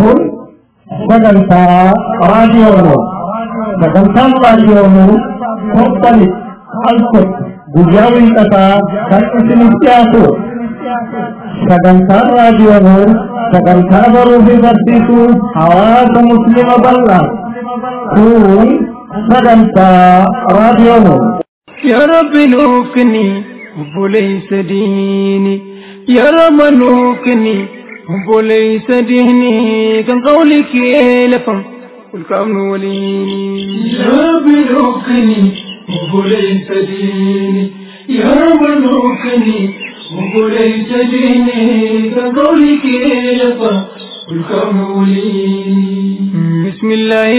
kun sagantaa raadiyoonuu sagantaan raadiyoonuu torbani al tokko guyyaa wiixataa kan isiniif dhiyaatu sagantaan raadiyoonuu sagantaa baruu fi barsiisuu hawaasa muslima bal'aa kun sagantaa raadiyoonuu يا رب نوفني وليس ديني يا رب نوفني وليس ديني كان قولك لفم والكون وليني يا رب نوفني وليس ديني يا نوفني وليس ديني كان قولك لفم والكون وليني بسم الله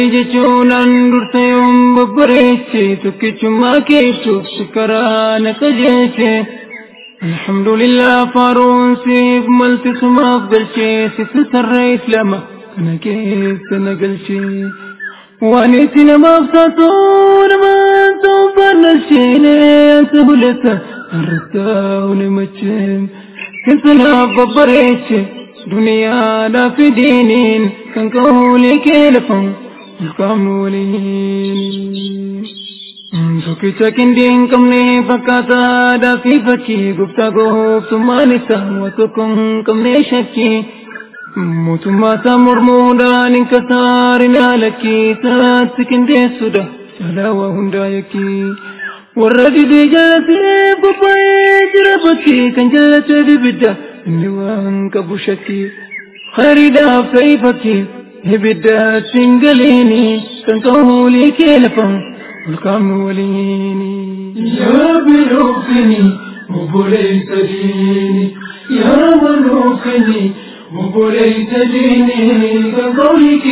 ندرت يوم ببريتي تكتما كيتو شكرانا كجيتي الحمد لله فارون سيف ملت سما بلشي ستسريت لما أنا كيف تنقلشي وانيتي لما بسطون ما سوف نشيني انت هلتا الرتاون مجين كنت لا ببريتي دنيا لا في دينين. كان قولي كيلفون القامولين Tokkicha kindiin qabne fakkaataa daafii fakkii guftaa gooftummaan isaa waa tokko hin qabne shakkii mootummaa isaa mormuudhaan hin kasaarin alakkii isaatti qindeessuudha caalaa waa hundaa yakkii warra didee jaalatee bobba'ee jira bakkii kan jaalatee dibidda inni waan qabu shakkii khayriidhaaf ta'ii fakkii ibiddaatti hin galiini kan qawlii kee lafamu والقام وليني. يا بلوكني وبليت ديني. يا ملوكني وبليت ديني. كقولك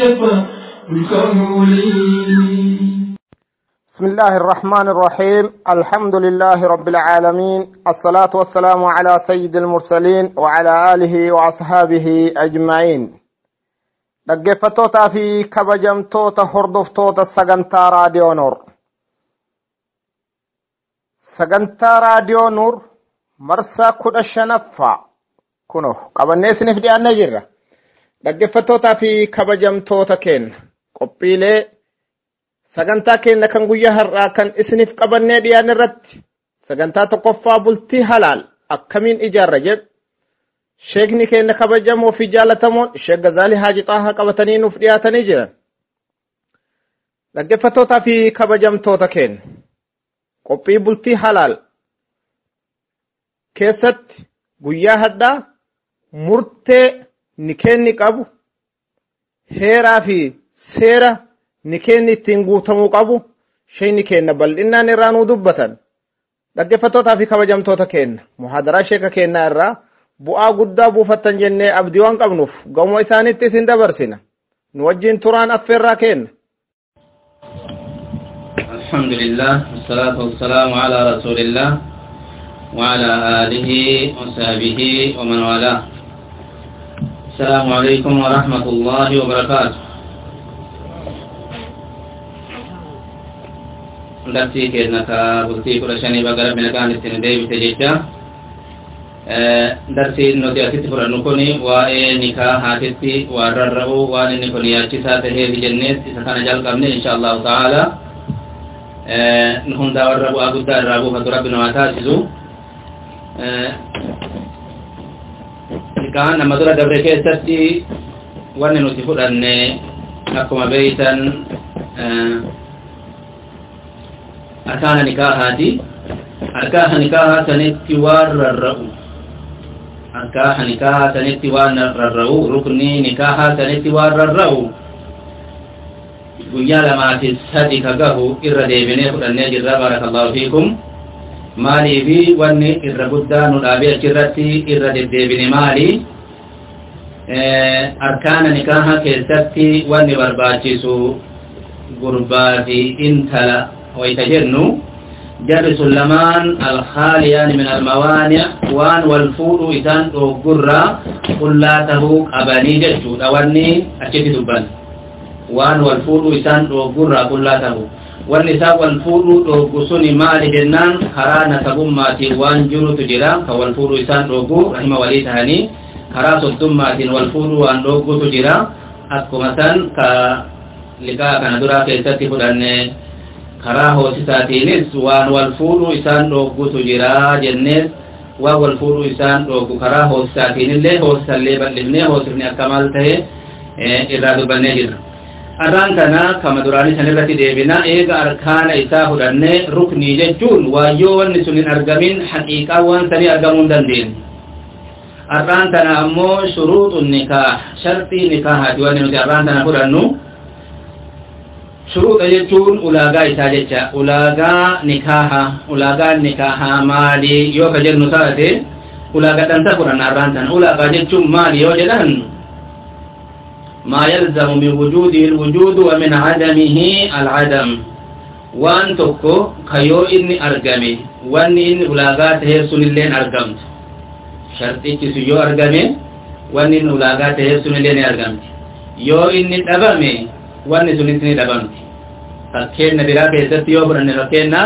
لفا والقام وليني. بسم الله الرحمن الرحيم. الحمد لله رب العالمين. الصلاة والسلام على سيد المرسلين وعلى آله وأصحابه أجمعين. Dhaggeeffattootaa fi kabajamtoota hordoftoota sagantaa raadiyoo nuur. Sagantaa raadiyoo nuur marsaa kudha shanaffaa kuno qabannee isiniif dhiyaannee jirra? Dhaggeeffattootaa fi kabajamtoota keenya qophiilee sagantaa keenya kan guyyaa har'aa kan isiniif qabannee dhiyaanne irratti sagantaa tokkoffaa bultii halaal akkamiin ijaarra jedhu sheekni keenya kabajamoo fi jaalatamoon sheek Gazaalii Haaji Xaahaa qabatanii nuuf dhiyaatanii jiran. Dhaggeeffattootaa fi kabajamtoota keenya qophii bultii halaal keessatti guyyaa hadhaa murtee nikeenni qabu heeraa fi seera nikeenni ittiin guutamuu qabu sheekni keenya bal'inaan irraa nuu dubbatan. Dhaggeeffattootaa fi kabajamtoota keenya muhaadaraa sheeka keenyaa irraa bu'aa guddaa buufattan jennee abdii waan qabnuuf gamoo isaanitti isin dabarsina. Nu wajjin turaan affeerraa kenna. الحمد لله والصلاة والسلام على رسول الله وعلى آله وصحبه ومن والاه السلام عليكم ورحمة الله وبركاته درسي كيرنا بلتي كل بقرب من كان التندي بتجدا darsiin nuti asitti fudhannu kun waa'ee nikaa haatitti waan rarra'u waan inni kun yaachisaa taheefi jennees isa kana jalqabne insha allahu ta'ala hundaa warra bu'aa guddaa irraa buufatu rabbi namaa taasisu nikaan nama dura dabre keessatti wanni nuti fudhanne akkuma beeytan arkaana nikaahaati arkaana nikaahaa sanitti waan rarra'u arkaa nikaahaa sanitti waan rarra'u ruknii nikaahaa sanitti waan rarra'u guyyaa lamaa fi sadi ka gahu irra deebinee fudhannee jirra barakallahu fiikum maaliifi wanni irra guddaa nu dhaabee achirratti irra deddeebine maali arkaana nikaaha keessatti wanni barbaachisu gurbaa fi intala wayta jennu jarri sun lamaan alkhaaliyaan min almawaanic waan wal fuudhu isaan dhoggurraa qullaa tahuu qabanii jechuudha wanni achitti dubban waan wal fuudhu isaan dhoggurraa qullaa tahu wanni isaan wal fuudhu dhoggu suni maali jennaan karaa nasabummaatiin waan jirutu jira kan wal fuudhu isaan dhoggu rahima walii tahanii karaa soddommaatiin karaa hoosisaatiinis waan wal fuudhuu isaan dhooggutu jira jennees waan wal fuudhuu isaan dhooggu karaa hoosisaatiin illee hoosisallee bal'ifnee hoosifni akka maal ta'e irraa dubbannee jirra. Arraan kana kama duraanii san irratti deebina eega arkaana isaa fudhannee ruknii jechuun waayyoo wanni sun hin argamin haqiiqaa waan sanii argamuu hin dandeenye. Arraan kana ammoo shuruuxun nikaah shartii nikaahaati wanni nuti arraan kana fudhannu ulaagaa isaa jecha ulaagaa nikaaha ulaagaa nikaahaa maali yoo ka jennu taate ulaagadhanta fudhanna arraan kana ulaagaa jechuun maali yoo jedhan ما يلزم من وجوده الوجود ومن عدمه العدم. وان تكو كيو إني أرقمي وان إني أولاغات هيرسون اللين أرقمت شرطي سيو أرقمي وان إني أولاغات هيرسون اللين أرقمت يو إني دبمي وان سنتني دبمت فكينا برا كيست يو برن فكينا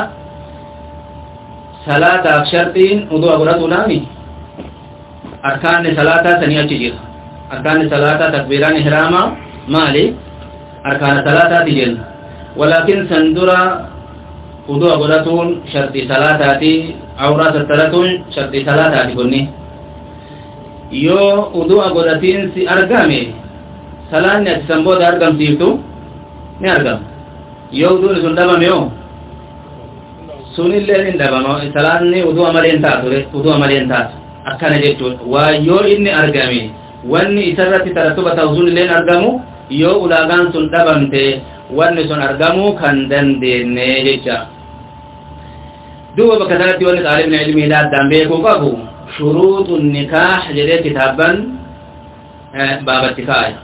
صلاة شرطين وضوء براتو نامي أركان صلاة سنية جيرها أركان الصلاة تكبيران إحراما مالي أركان الصلاة تجن ولكن سندرا وضوء قدرتون شرط صلاة عورات الثلاثون شرط صلاة وضوء قدرتين سي أرقامي صلاة نتسنبو دا أرقام سيفتو ni argama yoo uduun sun dhabame yoo sunillee hin dhabama salaanni uduu amalee hin taatu uduu amalee hin taatu. Akkana jechuudha waa yoo inni argame wanni isarratti tarattuba ta'u sun illeen argamu yoo ulaagaan sun dhabamte wanni sun argamuu kan dandeenye jecha. Duuba bakka sanatti wanni xaalibni ilmiidha addaan beekuu qabu shuruuxu nikaah jedhee kitaaban baabatti kaaya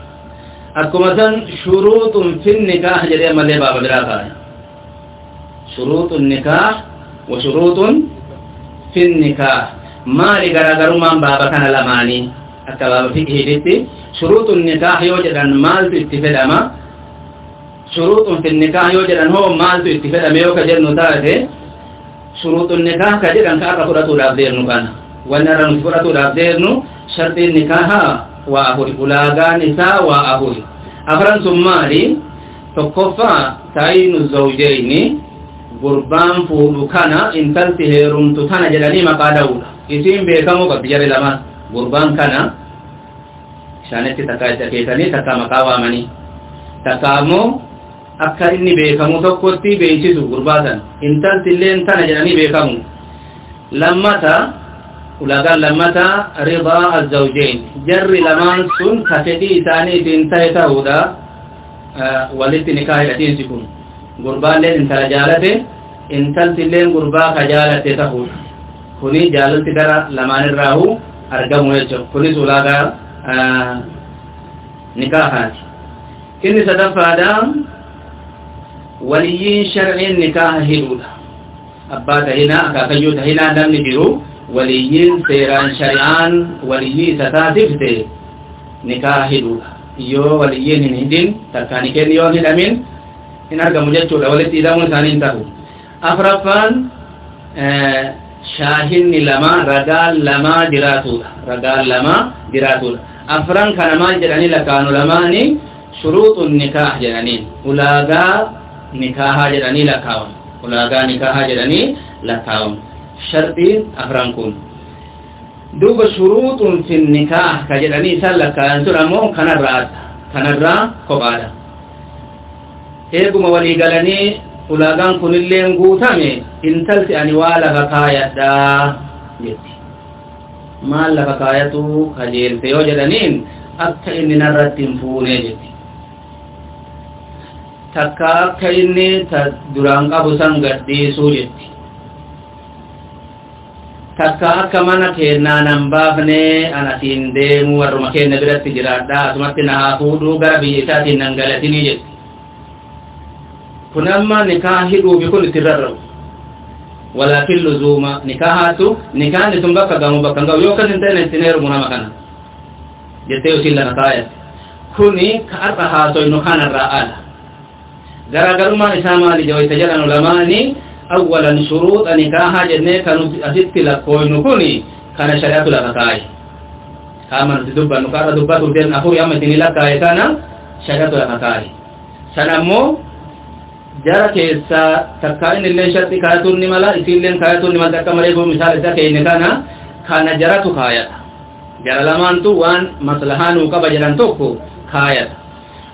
أكمثن شروط في النكاح جدي ملي باب براكا شروط النكاح وشروط في النكاح ما لغرا غرما بابا كان لماني أكباب فيه ديتي شروط النكاح يوجد أن مال تتفد أما شروط في النكاح يوجد أن هو مال تتفد أما يوكا جنو تاتي شروط النكاح كجد أن كأرى فرطو لابدير نكانا وأن أرى نفرطو لابدير نكانا afuri ulaagaan isaa waa afuri afran sun maali tokkoffaa taayinu zawjeyni gurbaan fuudhu kana intalti heerumtu tana jedhanii maqaa dha'uudha isiin beekamuu qabdi jare lamaan gurbaan kana isaanitti takka itti akeekanii takka maqaa waamanii takka ammoo akka inni beekamu tokkotti beeksisu gurbaa san intalti illeen tana jedhanii beekamu lammata ulaagaan lammata ridaa azzawjein jarri lamaan sun ka fedhii isaaniitiin ta'e ta'uudha walitti nikaa hidhatiinsi kun gurbaalleen intala jaalate intalti illeen gurbaa ka jaalate ta'uudha kuni jaalalti gara lamaanirraahu argamu jechuudha kunis ulaagaa nikaahaati inni sadaffaadha waliyyiin sharciin nikaaha hidhuudha abbaa tahinaa akaakayyuu tahinaa namni jiru waliyyiin seeraan shari'aan waliyyii isa taasifte nikaaha hidhuudha yoo waliyyiin hin hidhin takkaan ikeen yoo hidhamin hin argamu jechuudha walitti hidhamuun isaanii hin tahu afraffaan shaahinni lama ragaan lama jiraatudha ragaan lama jiraatudha afran kana maal jedhanii lakkaanu lamaani shuruuxu nikaah jedhaniin ulaagaa nikaahaa jedhanii lakkaawan ulaagaa nikaahaa jedhanii lakkaawan duuba shuruuxun fi nikaah ka jedhanii isaan lakkaayan sun ammoo kanarraa adda kanarraa kophaadha eeguma walii galanii ulaagaan kunilleen guutame intalti ani waa lafa kaayadhaa jetti maal lafa kaayatu kajeelte yoo jedhaniin akka inni narratti hin fuune jetti takka akka inni ta duraan qabu san gadhiisuu jetti takka akka mana keennaa nan baafne an deemu warruma keenya biratti jiraadha asumatti na haa fuudhuu gara biyya isaatiin nan galatinii jetti kun amma nikaa hidhuufi kun itti rarra'u walaakin luzuuma nikahaatu nikaan isun bakka gamu bakka gamu yoo kas hin taine ittiin heerumu nama kana. Jettee yookiin lana kaayat kuni ka arra haasoynu kanarraa ala garaagarummaan isaa maali jawayta jedhan ulamaani أولا شروط نكاحا جنة كانوا أسيت لكوين كوني كان شريعة لكاي كما تدبا نكاحا دبا تبين أخو يا مدين لكاي كان شريعة لكاي سنمو jara keessa takka inni illee shatti kaayatuun ni mala isin illee kaayatuun ni mala takka malee goo misaala isa keenya kana kana jaratu kaayadha jara lamaantu waan maslahaa nuu qaba jedhan tokko kaayadha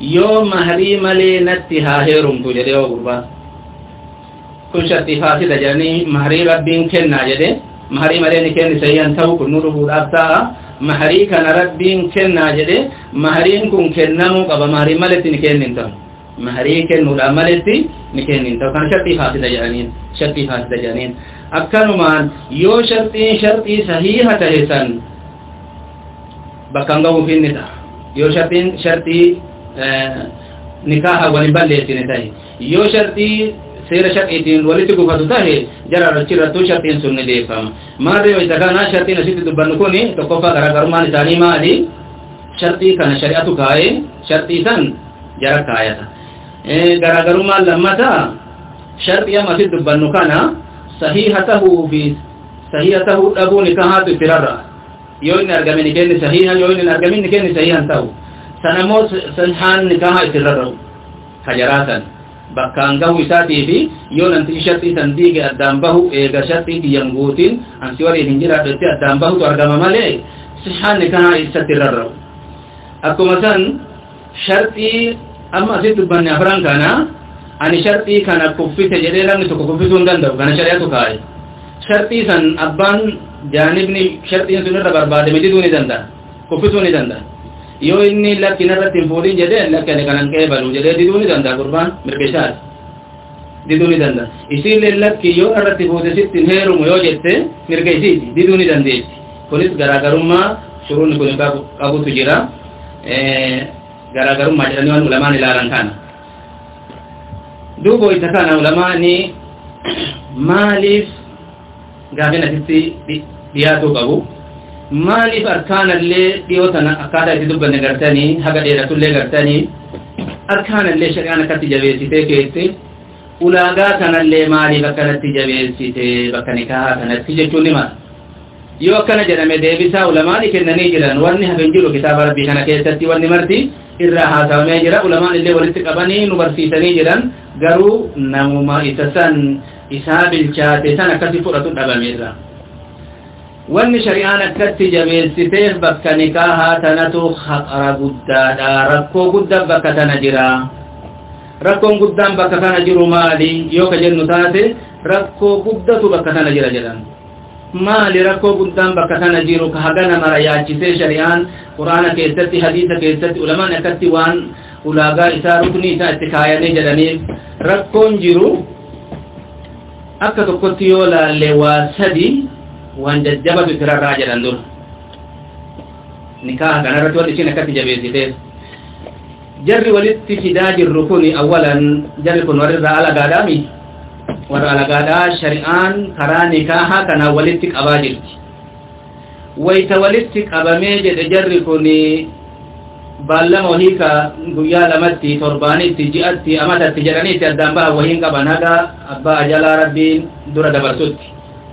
yoo mahrii malee natti haa heerumtu jedhe yoo gurbaan kun shartii faasida jedhanii mahrii rabbiin kennaa jedhe mahrii malee ni kenni sahihan ta'u kun nu dhufuudhaaf ta'a mahrii kana rabbiin kennaa jedhe mahriin kun kennamuu qaba mahrii maletti ni kennin ta'u mahrii kennuudhaan maletti ni kennin ta'u kana shartii faasida jedhaniin shartii faasida jedhaniin akkanumaan yoo shartiin shartii sahiha tahe san bakka hin gahuuf inni ta'a yoo shartiin shartii nikaaha walin balleessine tahe yoo shartii seera shar'iitiin walitti gufatu tahe jara achirrattuu shartiin sun ni deeffama maarree wayta kana shartiin asitti dubbannu kun tokkoffaa garaagarummaan isaanii maali shartii kana shari'atu kaa'ee shartii san jara kaayata garaagarummaan lammataa shartii amma asitti kana sahiha tahuu fi sahiha tahuu dhabuu nikahaatu itti rarra'a yoo inni argame ni kenni sahiha yoo inni ni kenni sahihan ta'u san ammoo sahihaan nikaha itti rarra'u hajaraa san bakkaan gahu isaatii fi yoo namtichi shartii san diige addaan bahu eega guutiin ansi waliin hin jiraadhutti addaan bahutu argama malee sahihaan nikaha isatti rarra'u akkuma san shartii amma asitti dubbanne afran kana ani shartii kana kuffise jedhee namni tokko kuffisuu hin danda'u kana shari'atu kaa'e shartii san abbaan jaanibni shartiin sun irra barbaade mididuu ni danda'a kuffisuu ni danda'a yoo inni lakki narratti hin fuudhin jedhee lakki ani kanan qeebalu jedhee diduu ni danda'a gurbaan mirgishaati diduu ni danda'a isiillee lakki yoo irratti fuute sitti heerumu yoo jette mirga isiiti diduu ni dandeessi. kunis garaagarummaa shuruun kun qabutu jira garaagarummaa jedhanii waan ulamaan ilaalan kana duuba isa kana ulamaani maaliif gaafina sitti dhiyaatuu qabu maaliif arkaanallee dhiyoo tana akkaataa itti dubbanne gartanii haga dheeratullee gartanii arkaanallee shari'aan akkatti jabeessitee keesse ulaagaa kanallee maaliif akkanatti jabeessite bakka nikahaa kanatti jechuun ni mala yoo akkana jedhame deebisaa ulamaani kennanii jiran wanni hafin jiru kitaaba rabbii kana keessatti wanni marti irraa haasawamee jira ulamaan illee walitti qabanii nu barsiisanii jiran garuu namuma isa san isaa bilchaate san akkasi fudhatu dhabameerra nikaahaa tanatu haqara guddaadha rakkoo guddaa bakka tana jira rakkoon guddaan bakka kana jiru maali yoo ka jennu taate rakkoo guddatu bakka tana jira jedhan maali rakkoo guddaan bakka tana jiru ka hagana mara yaachisee shari'aan quraana keessatti hadiisa keessatti ulamaan akkatti waan ulaagaa isaa rukni isaa itti kaayanii jedhaniif rakkoon jiru akka tokkotti yoo laalle waa sadi waan jajjabatu itti rarraa jedhan dur nikaaha kanarratti wanti isin akkatti jabeessiteef jarri walitti fidaa jirru kun awwalan jarri kun warrirraa alagaadhaami warra alagaadhaa shari'aan karaa nikaaha kanaan walitti qabaa jirti wayta walitti qabamee jedhe jarri kun baallama wahii ka guyyaa lamatti torbaanitti ji'atti amatatti jedhaniitti addaan baha wahiin qaban haga abbaa ajalaa rabbiin dura dabarsutti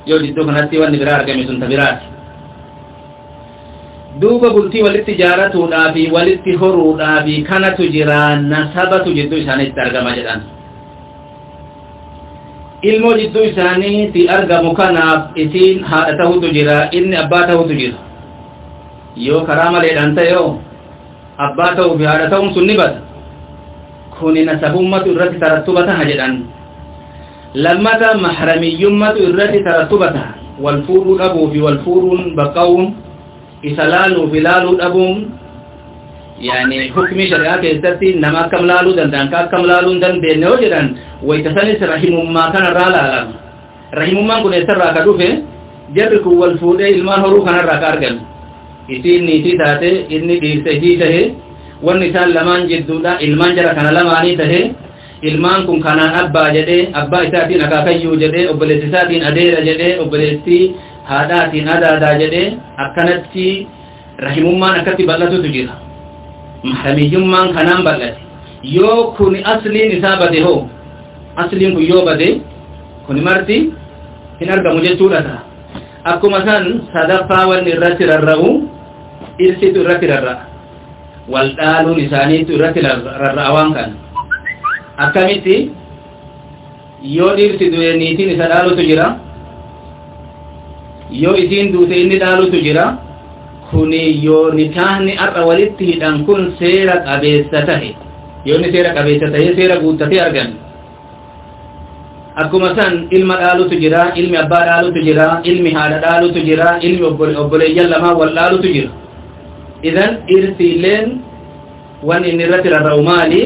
yoo jidduu kanatti wanni biraa argame sun ta biraati duuba bultii walitti jaaratuudhaa fi walitti horuudhaa fi kanatu jira nasabatu jidduu isaaniitti argama jedhan ilmoo jidduu isaaniitti argamu kanaaf isiin haadha tahutu jira inni abbaa tahutu jira yoo karaa maleedhaan ta'e abbaa ta'uu fi haadha ta'uun sun ni bada kuni nasabummatu irratti tarattuba taha jedhan lammata mahramiyyummatu irratti tarattuba taha wal fuudhuu dhabuu fi wal fuudhuun baqqa'uun isa laaluu fi laaluu dhabuun yani hukmii shari'aa keessatti nama akkam laaluu danda'an ka akkam laaluu hin dandeenye yoo jedhan wayta sanis rahimummaa kanarraa laalama rahimummaan kun eessarraa ka dhufe jarri kun wal fuudhee ilmaan horuu kanarraa ka argame isiin niitii taate inni dhiirsa isii tahe wanni isaan lamaan jidduudha ilmaan kun kanaan abbaa jedhee abbaa isaatiin akaakayyuu jedhee obboleessi isaatiin adeera jedhee obboleessi haadhaatiin adaadaa jedhee akkanatti rahimummaan akkatti bal'atutu jira mahramiyyummaan kanaan bal'ate yoo kun asliin isaa bade hoo asliin kun yoo bade kun marti hin argamu jechuudha ta'a akkuma san sadaffaa wanni irratti rarra'u dhirsitu irratti rarra'a waldhaaluun isaaniitu irratti rarra'a waan kana akkamitti yoo dhirsi du'e niitiin isa dhaalutu jira yoo isiin duute inni dhaalutu jira kuni yoo nikaahni har'a walitti hidhan kun seera qabeessa tahe yoo inni seera qabeessa tahe seera guuttatee argame akkuma san ilma dhaalutu jira ilmi abbaa dhaalutu jira ilmi haadha dhaalutu jira ilmi obboleeyyan lamaa wal dhaalutu jira idan dhirsi illeen wan inni irratti rarra'u maali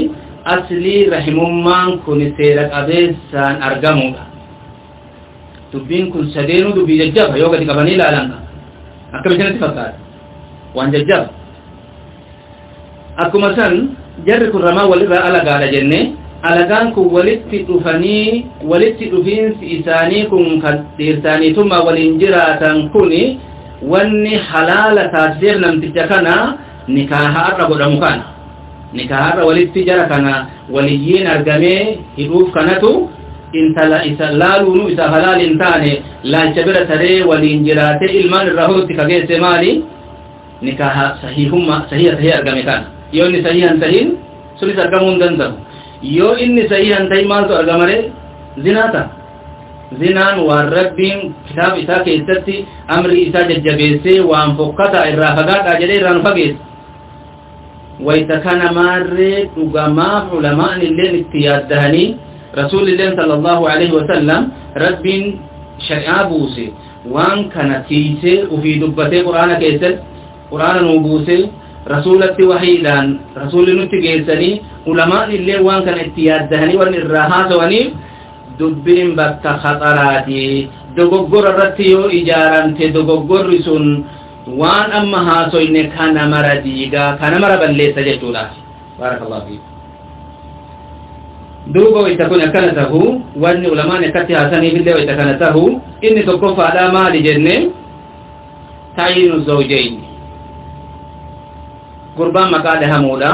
aslii rahimummaan kun seera qabeessaan argamudha dubbiin kun sadeenuu dubbii jajjaba? Yoo gadi qabanii ilaalan akkam isinitti fakkaata. Waan jajjaba. Akkuma san jarri kun ramaa walirraa alagaadha jenne. Alagaan kun walitti dhufanii walitti dhufiinsi isaanii kun kan dhiirsaaniitummaa waliin jiraatan kuni wanni halaala taasiseef namticha kana nikaaha har'a godhamu kana nikaaha har'a walitti jara kana waliyyiin argamee hidhuuf kanatu intala isa laaluunu isa halaal hin taane laalcha bira taree waliin jiraatee ilmaan irraa horutti kageesse maali nikaaha sahihumma sahiha tahee argame kana yoo inni sahihan tahin sunis argamuu hin danda'u yoo inni sahihan tahin maaltu argamare zinaata zinaan waan rabbiin kitaaba isaa keessatti amri isaa jajjabeessee waan fokkata irraa fagaadhaa jedhee irraa nu maarree dhugamaaf ulamaan illeen itti yaaddahanii rasuulilleen sala allahu alaihi wasallam rabbiin shari'aa buuse waan kana tiisee ufii dubbatee qur'aana keessatti qur'aana nuu buuse rasulatti wahiidhaan rasuli nutti geessanii ulamaan illee waan kana itti yaaddahanii waan irraa haasawaniif dubbiin bakka khaxaraati dogoggora irratti yoo ijaaramte dogoggorri sun waan amma haasoyne kana mara diigaa kana mara balleessa jechuudhaaf baarakallahu fiik duuba wayta kun akkana tahu wanni ulamaan akkatti haasaniif illee wayta kana tahu inni tokkoffaadha maali jenne taayinu zawjayni gurbaan maqaa dhahamuudha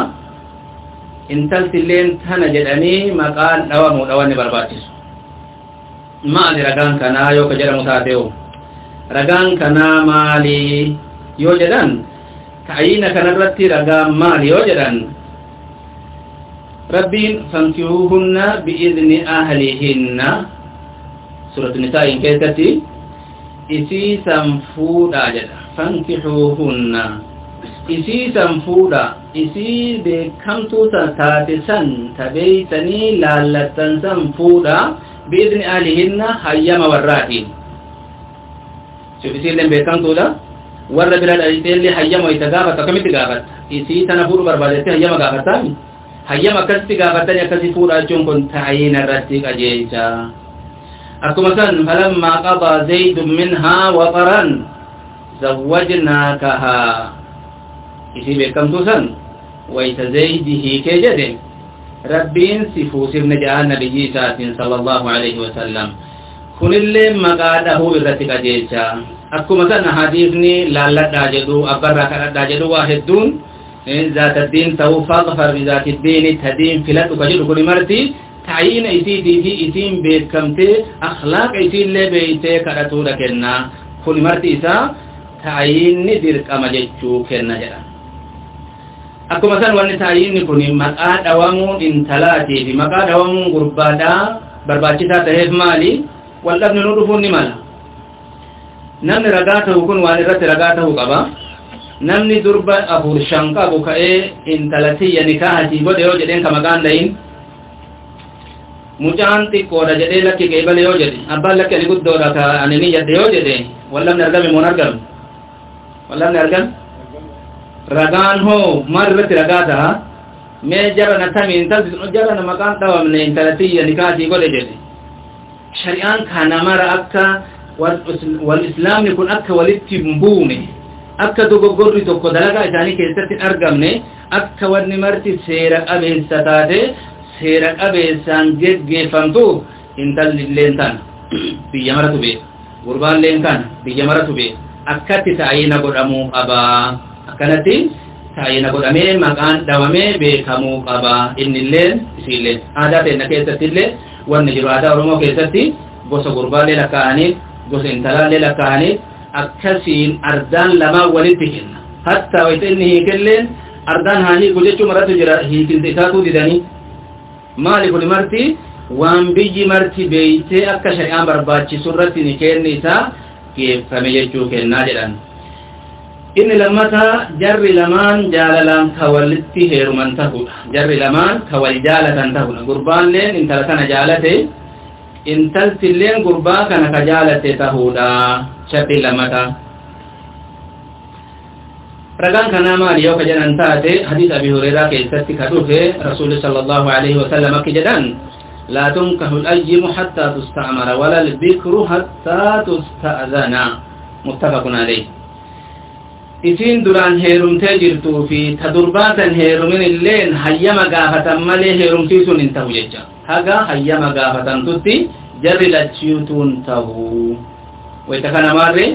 intalti illeen tana jedhanii maqaan dhawamuudha wanni barbaachisu maali ragaan kanaa yoo ka jedhamu taate'u ragaan kanaa maali yoo jedhan ta'ayina kanarratti ragaan maali yoo jedhan rabbiin fankihuuhunna bi'izni ahlihinna suuratu nisaa'iin keessatti isiisan fuudhaa jedha fankihuuhunna isiisan fuudha isii beekamtuu taate san tabeeysanii laallattan san fuudha bi'izni ahlihinna hayyama warraatiin warra bira dhaliteellee hayyama ita gaafatta akkamitti gaafatta isii tana fuudhu barbaadetti hayyama gaafattaami hayyama akkasitti gaafattani akkasi fuudha jechuun kun ta'ayina irratti qajeelcha akkuma san falammaa qadaa zaydun minhaa waxaran zawwajnaakahaa isii beekamtuu san wayta zaydi hiikee jedhe rabbiin si fuusifne jedhaan nabiyyi isaatiin sala allahu alaihi wasallam kunillee maqaa dhahuu irratti qajeelcha akkuma san hadiisni laalladhaa jedhu abbarraa kadhadhaa jedhu waa hedduun ذات الدين تو فاظفر بذات الدين تدين فلت كجد كل مرتي تعيين إسي دي في إسين بيت كمتي أخلاق إسين لي بيتي كرتو لكنا كل مرتي إسا تعيين ندير كما جيتشو كنا جدا أكو مثلا وان تعيين كن مقا دوامو انتلاتي في مقا دوامو غربادا برباچتا تهف مالي والابن نورفون نمالا نمن رقاته كن وان رت رقاته قبا namni durba afur shan qabu ka'ee intalatiyya nikaahatii godhe yoo jedheen ka maqaan dhayin mucaan xiqqoodha jedhee lakki qeebale yoo jedhe abbaan lakki ani guddoodha ka ani ni jedhe yoo jedhe wallamni argame moon argame wallamni argame ragaan hoo maal irratti ragaa taha mee jara na tami intalti jara na maqaan dhawamne intalatiyya nikaahatii godhe jedhe shari'aan kana mara akka wal islaamni kun akka walitti hin buune akka dogoggorri tokko dalagaa isaanii keessatti argamne akka wanni marti seera qabeessa taate seera qabeessaan geggeeffamtuuf intalli illeen tana biyya maratu beeka gurbaalleen kana biyya maratu beeka akkatti taayina godhamuu qabaa akkanatti taayina godhamee maqaan dhawamee beekamuu qabaa innilleen isiilleen aadaa teenya keessatti illee wanni jiru aadaa oromoo keessatti gosa gurbaallee lakkaa'aniif gosa intalaallee lakkaa'aniif akkasiin ardaan lamaan walitti kenna. Hatta wayita inni hiikelleen ardaan haa hiiku jechuu maratu jira hiikinsa isaatuu didanii. Maali kun marti? Waan biyyi marti beeytee akka shari'aan barbaachisu irratti ni kenni isaa geeffame jechuu kennaa jedhan inni lammataa jarri lamaan jaalalaan ka walitti heeruman tahudha jarri lamaan ka wal jaalatan tahudha gurbaalleen intala kana jaalate intaltilleen gurbaa kana ka jaalate tahudha sharti lammataa ragaan kanaa maali yoo ka jedhan taate hadiis abi hureyraa keessatti ka dhufe rasuli sala allahu alaihi wasallam akki jedhan laa tunkahu layyimu hattaa tusta'mara wala albikru hattaa tusta'zana muttafaqun alayh isiin duraan heerumtee jirtuu fi ta durbaatan heerumin illeen hayyama gaafatan malee heerumsiisuun hin tahu jecha haga hayyama gaafatamtutti jarri lachiutuun tahu wayta kana maarre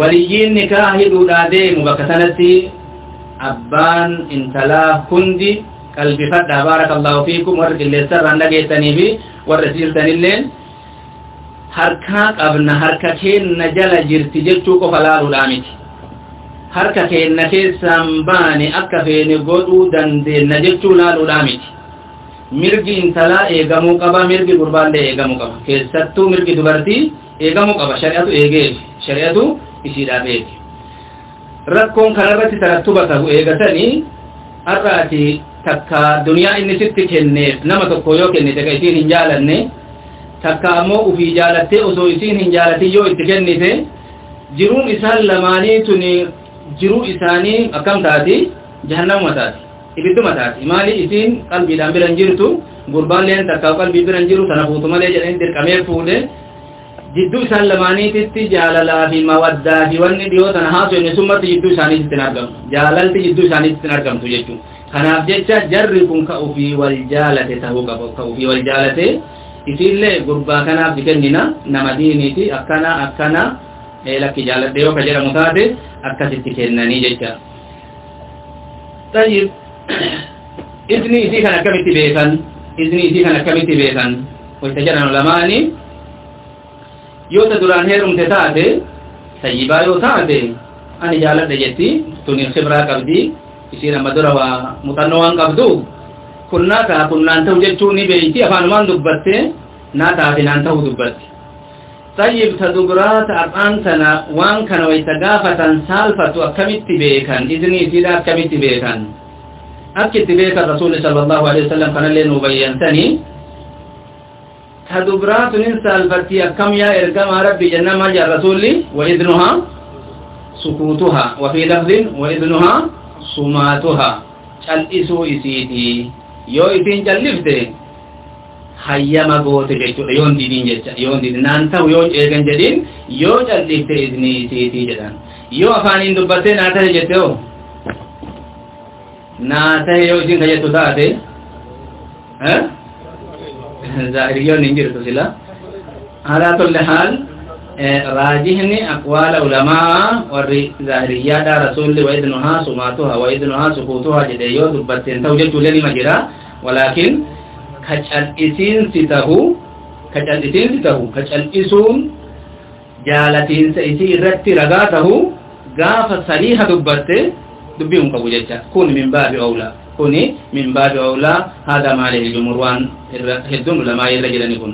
waliyyiin nikaa hidhuudhaa deemu bakka sanatti abbaan intalaa hundi qalbifadhaa baarakallahu fiikum warri qilleensarraan dhageettanii fi warra siirtanilleen harkaa qabna harka keenna jala jirti jechuu qofa laaluudhaa miti harka keenna keessaan baane akka feene godhuu dandeenna jechuu laaluudhaa miti mirgi intalaa eegamuu qaba mirgi gurbaallee eegamuu qaba keessattuu mirgi dubartii eegamuu qaba shari'atu eegeefi shari'atu ishiidhaaf eege rakkoon kanarratti tarattuba ta'u eegatanii har'aati takka duniyaa inni sitti kenneef nama tokko yoo kennite ka isiin hin jaalanne takka ammoo ufii jaalattee osoo isiin hin jaalatin yoo itti kennite jiruun isaan lamaanii tuni jiruu isaanii akkam taati jahannamuma taati ibidduma taati maali isiin qalbiidhaan biran jirtu gurbaalleen takka qalbii biran jiru tana fuutu malee jedhanii dirqamee fuudhe jidduu isaan lamaaniititti jaalalaa fi mawaddaa fi wanni dhiyoo tana haasofne summatti jidduu isaaniititti hin argamtu jaalalti jidduu isaaniititti hin argamtu jechuudha kanaaf jecha jarri kun ka ufii wal jaalate tahuu qaba ka ufii wal jaalate isiillee gurbaa kanaaf kennina nama diiniiti akkana akkana akkamitti beekan izni isii kan akkamitti beekan wayta jedhan lamaanii yoo ta duraan heerumte taate sayyibaa yoo taate ani jaaladhe jetti tuni khibraa qabdi isiin amma dura waa muuxannoo waan qabdu kun naa ta'a kun naan ta'u jechuu ni beeyti afaanumaan dubbatte naa ta'a fi naan ta'u dubbatti tayyib ta dubiraa ta aphaan tana waan kana wayta gaafatan saalfatu akkamitti beekan izni isiidha akkamitti beekan akkitti beekan rasuli sala allahu alehi wasalam kanallee nuu bayyantanii ta dubiraatunin saalfatti akkam yaa ergamaa rabbi jenna maal jedha rasulli wa idnuhaa sukuutuha wa fi lafdin wa idnuhaa sumaatuha hayyama goote jechuudha yoon didiin jecha yoon didin naan ta'u yoo eegan jedhiin yoo calliifte izni isiiti jedhan yoo afaaniin dubbattee naa tahe jette oo naa tahe yoo isin ka jettu taate zaahiriyoon hin jirtu sila alaa tolle haal raajihni aqwaala ulamaa warri zaahiriyyaadha rasulli waidnuhaa sumaatuha waidnuhaa sukuutuha jedhe yoo dubbatteen ta'u jechuullee nima jira walaakin كجالئسينس تهو كجالئسينس تهو كجالئسون جالتينس إسي رتي رغا تهو غاف صريحة دبت دبيون قبو جيجا كوني من باب أولى كوني من باب أولى هذا ما عليه الجمروان هدون لما يرجل نكون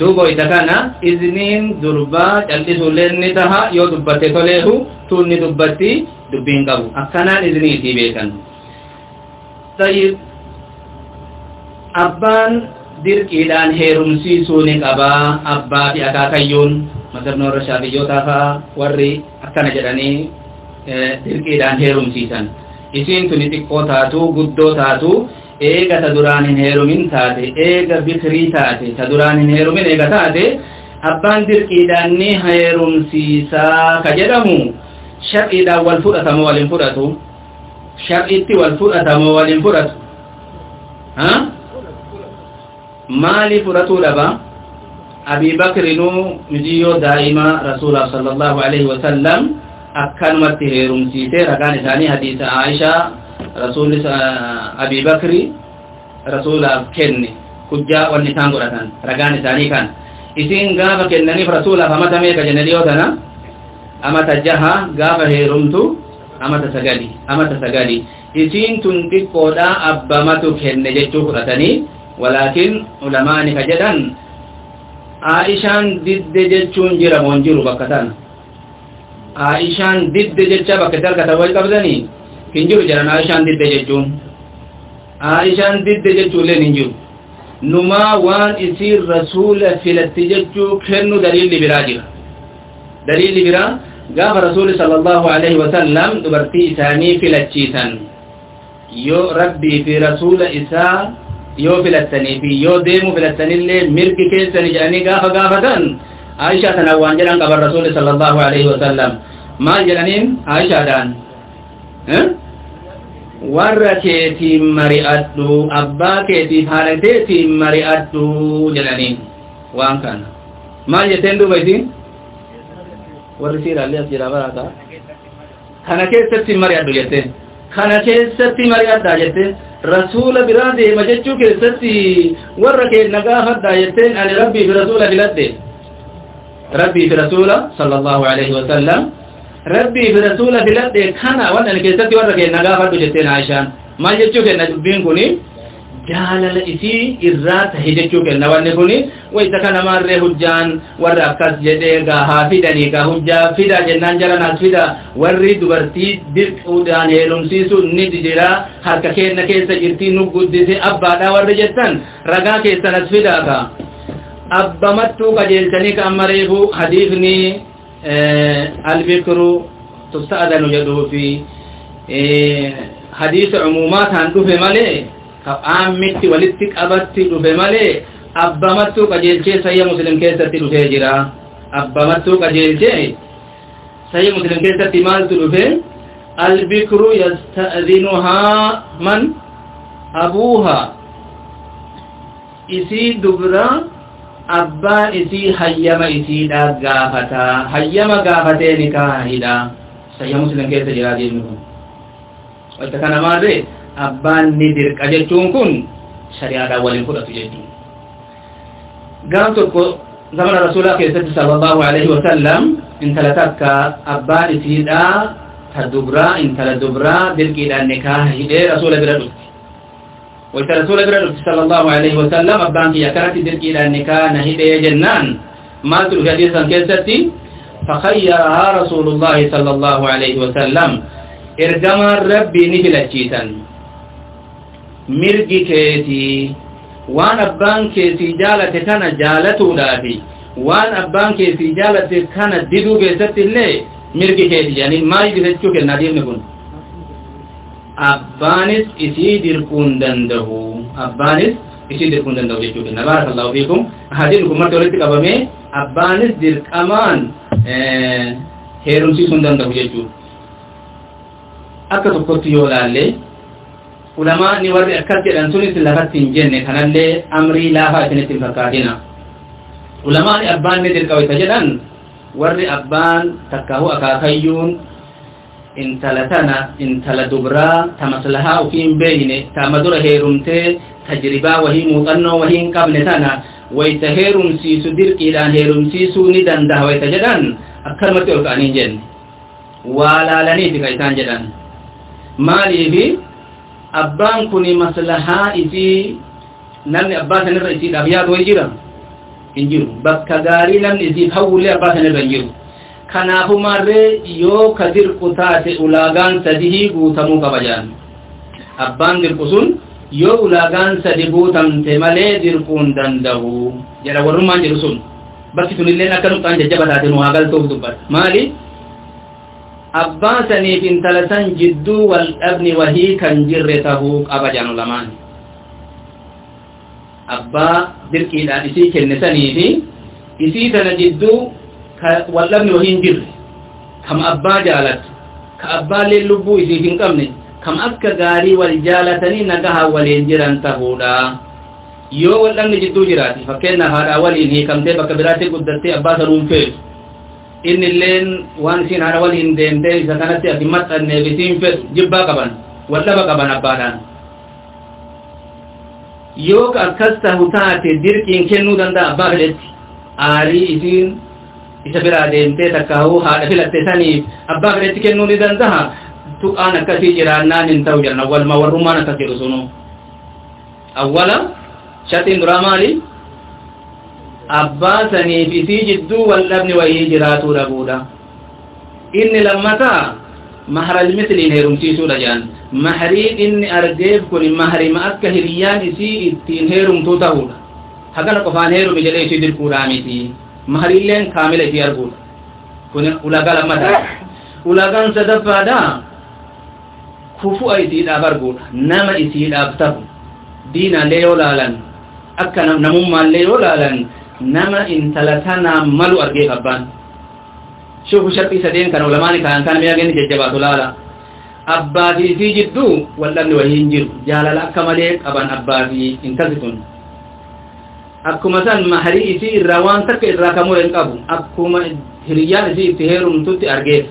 دوبو إتكانا إذنين دربا جالئسو لن تها يو دبت تليه توني دبت دبين قبو أكنا إذنين تيبيكا طيب abbaan dirqiidhaan heerumsiisuu ni qabaa abbaa fi akaakayyoon madabna warra shaafiyyootaa fa'a warri akkana jedhanii dirqiidhaan heerumsiisan. Isiin tuni xiqqoo taatu guddoo taatu eega ta duraan hin heerumin taate eega bikrii taate ta duraan hin heerumin eega taate abbaan dirqiidhaan ni heerumsiisaa ka jedhamu. Shar'iidhaan wal fudhatamoo waliin fudhatu. Shar'itti wal fudhatamoo waliin fudhatu ha maali fudhatuu dhaba abii bakrinuu mijiyyoo daa'ima rasuulaaf sallallahu alaihi wasallam akkanumatti heerumsiise ragaan isaanii hadiisa aishaa rasuulli abii bakri rasuulaaf kenne kujjaa wanni isaan godhatan ragaan isaanii kan isin gaafa kennaniif rasuulaaf amata meeqa jenne yoo tana amata jaha gaafa heerumtu amata sagali amata sagali isin tun xiqqoodha abbamatu kenne jechuu fudhatanii ka jedhan aishaan didde jechuun jira moo hin jiru bakka tana aishaan didde jecha bakka itti argatan way qabdanii hin jiru jedhan aishaan didde jechuun aishaan didde jechuullee hin jiru numaa waan isiin rasuula filatti jechuu kennu daliilli biraa jira daliilli biraa gaafa rasuuli sallallahu alaihi wasallam dubartii isaanii filachiisan yoo filattanii fi yoo deemu filattanillee mirgi keessani jedhanii gaafa gaafatan aishaa tanaan waan jedhan qaban rasuuli sallallahu alaihi wasallam maal jedhaniin aishaadhaan warra keetiin mari'adhu abbaa keetiif haadha keetiin mari'adhu jedhaniin waan kana maal jetteen duuba isin warri siiraallee as jedhaa baraata kana keessatti mari'adhu jetteen kana keessatti mari'adhaa jetteen رسول براده مجدو كيستي ورك نجا هدا يتن على ربي برسول بلاده ربي برسول صلى الله عليه وسلم. ربي برسول بلاده كان وأنا كيستي ورك نجا هدا يتن عشان ما يجدو كي نجبين كوني jaalala isii irraa tahe jechuu kenna wanni kuni wayta kana maarree hujjaan warra akkas jedhee gaa haa fidanii gaa hujjaa fida jennaan jalan as fida warri dubartii dirquudhaan heerumsiisu ni jira harka keenna keessa jirtii nu guddise abbaadha warri jettan ragaa keessan as fidaa ka abbamattuu qajeelchanii ka amma reefu hadiifni albikru tusta'adanu jedhuu fi hadiisa umuumaataan dhufe malee ka aammitti walitti qabatti dhufe malee abbamattuu qajeelchee sayya muslim keessatti dhufee jira abbamattuu qajeelchee sayya muslim keessatti maaltu dhufe albikru yasta'dinuhaa man abuuha isii dubra abbaan isii hayyama isiidha gaafata hayyama gaafatee nikaahidha sayya muslim keessa jira jennu kun wanta kana maarree abbaan ni dirqa jechuun kun shari'aadhaan waliin fudhatu jechuun gaaf tokko zamana rasuulaa keessatti sallallahu alaihi wasallam intala takka abbaan isiidha ta dubraa intala dubraa dirqiidhaan nikaaha hidhee rasuula bira dhufti wayta rasuula bira dhufti sallallahu alaihi wasallam abbaan kiyya akkanatti dirqiidhaan nikaaha na hidhee jennaan maaltu dhufe hadiisan keessatti فخيرها رسول الله صلى الله عليه وسلم rabbii ni filachiisan mirgi keetii waan abbaan keetii jaalate kana jaalatuudhaafi waan abbaan keetii jaalate kana diduu keessatti illee mirgi keeti jedhanii maal jechuu kenna adeemni kun? Abbaanis isii dirquun danda'u abbaanis isii dirquun danda'u jechuu kenna. Baarakallahu fiikum. Hadiin kun marti walitti qabamee abbaanis dirqamaan heerumsiisuu danda'u jechuudha akka tokkotti yoo laalle ulamaani warri akkas jedhan sunis lafatti hin jenne kanallee amrii laafaa isinitti hin fakkaatina ulamaani abbaan ni dirqawita jedhan warri abbaan takkaahu akaakayyuun intala tana intala dubraa ta maslahaa ufii hin beeyne ta amma dura heerumtee tajribaa wahii muuxannoo wahii hin qabne tana wayta heerumsiisu dirqiidhaan heerumsiisuu ni danda'a wayta jedhan akkanumatti ol ka'anii hin jenne waa laalaniifi ka isaan jedhan maaliifi abbaan kun maslahaa isii namni abbaa sanirra isiidhaaf yaadu way jira hin jiru bakka gaarii namni isiif hawwullee abbaa sanirra hin jiru kanaafumaarree yoo ka dirqu taate ulaagaan sadihii guutamuu qaba jedhan abbaan dirqu sun yoo ulaagaan sadi guutamte malee dirquu hin danda'u jedha warrummaan jedhu sun bakki sunilleen akka nuqxaan jajjaba taate nu haa galtuuf dubbata maali abbaa saniif intala san jidduu wal dhabni wahii kan jirre tahuu qaba jedhan ulamaan abbaa dirqiidhaan isii kenne saniifi isii tana jidduu wal dhabni wahii hin jirre. Kama abbaa jaalatu ka abbaallee lubbuu isiif hin qabne kam akka gaarii wal jaalatanii nagaha waliin jiran tahuudha. Yoo wal dhabni jidduu jiraate fakkeenyaaf haadhaa waliin hiikamtee bakka biraatti guddattee abbaa sanuun feetu inni illeen waan isiin haadha waliin deemtee isa kanatti ati maxxanneef isiin fedhu jibbaa qaban wal dhaba qaban abbaadhaan yoo ka akkas tahu taate dirqiin kennuu danda'a abbaa fedhetti aarii isiin isa biraa deemtee takkaahu haadha filatte saniif abbaa fedhetti kennuu ni danda'a tuqaan akkasii jiraannaan hin ta'u jedhan awwalma warrummaan akkas jedhu sunu awwala shaxiin duraa maali abbaa saniif isii jidduu wal dhabni wayii jiraatuu dhabuudha inni lammataa mahral misliin heerumsiisuudha jedhan mahriin inni argeef kun mahrima akka hiriyyaan isii ittiin heerumtuu ta'uudha hagana qofaan heerumi jedhee isii dirquudhaa miti mahriilleen kaamila isii arguudha kun ulagaa lammataa ulagaan sadaffaadha kufu'a isiidhaaf arguudha nama isiidhaaf ta'u diinaallee yoo laalan akka namummaallee yoo laalan nama intala tanaa malu argee abbaan shufu sharxii sadeen kana ulamaani kaan kana mi'a genni jajjabaatu laala abbaa fi jidduu waldhabni wahii hin jiru jaalala akka malee qaban abbaa fi intalli sun akkuma san maharii isii irraa waan takka irraa kamuu hin qabu akkuma hiriyyaan isii itti heerumtutti argeef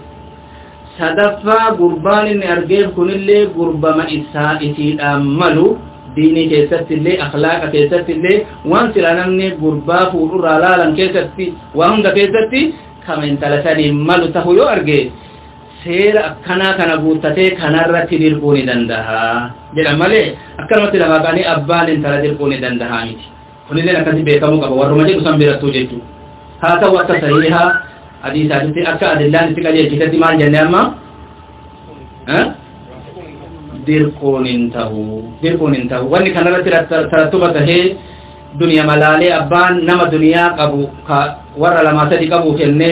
sadaffaa gurbaan inni argeef kunillee gurbama isaa isiidhaan malu diinii keessatti illee akhlaaqa keessatti illee waan sila namni gurbaa fuudhurraa laalan keessatti waa hunda keessatti kama intala saniin malu tahu yoo arge seera akkanaa kana guuttatee kanarratti dirquu ni dandaha jedhan malee akkanumatti lafaa qaanii abbaan intala dirquu ni dandaha miti kunillee akkasi beekamuu qaba warruma jedhu san birattuu jechuu haa ta'u akka sahihaa hadiisaatitti akka adillaan itti qajeelchitetti maal jenne amma dirquun hin tahu dirquun hin tahu wanni kanarratti tarattuba tahee duniya malaalee abbaan nama duniyaa qabu ka warra lamaa sadi qabu kenne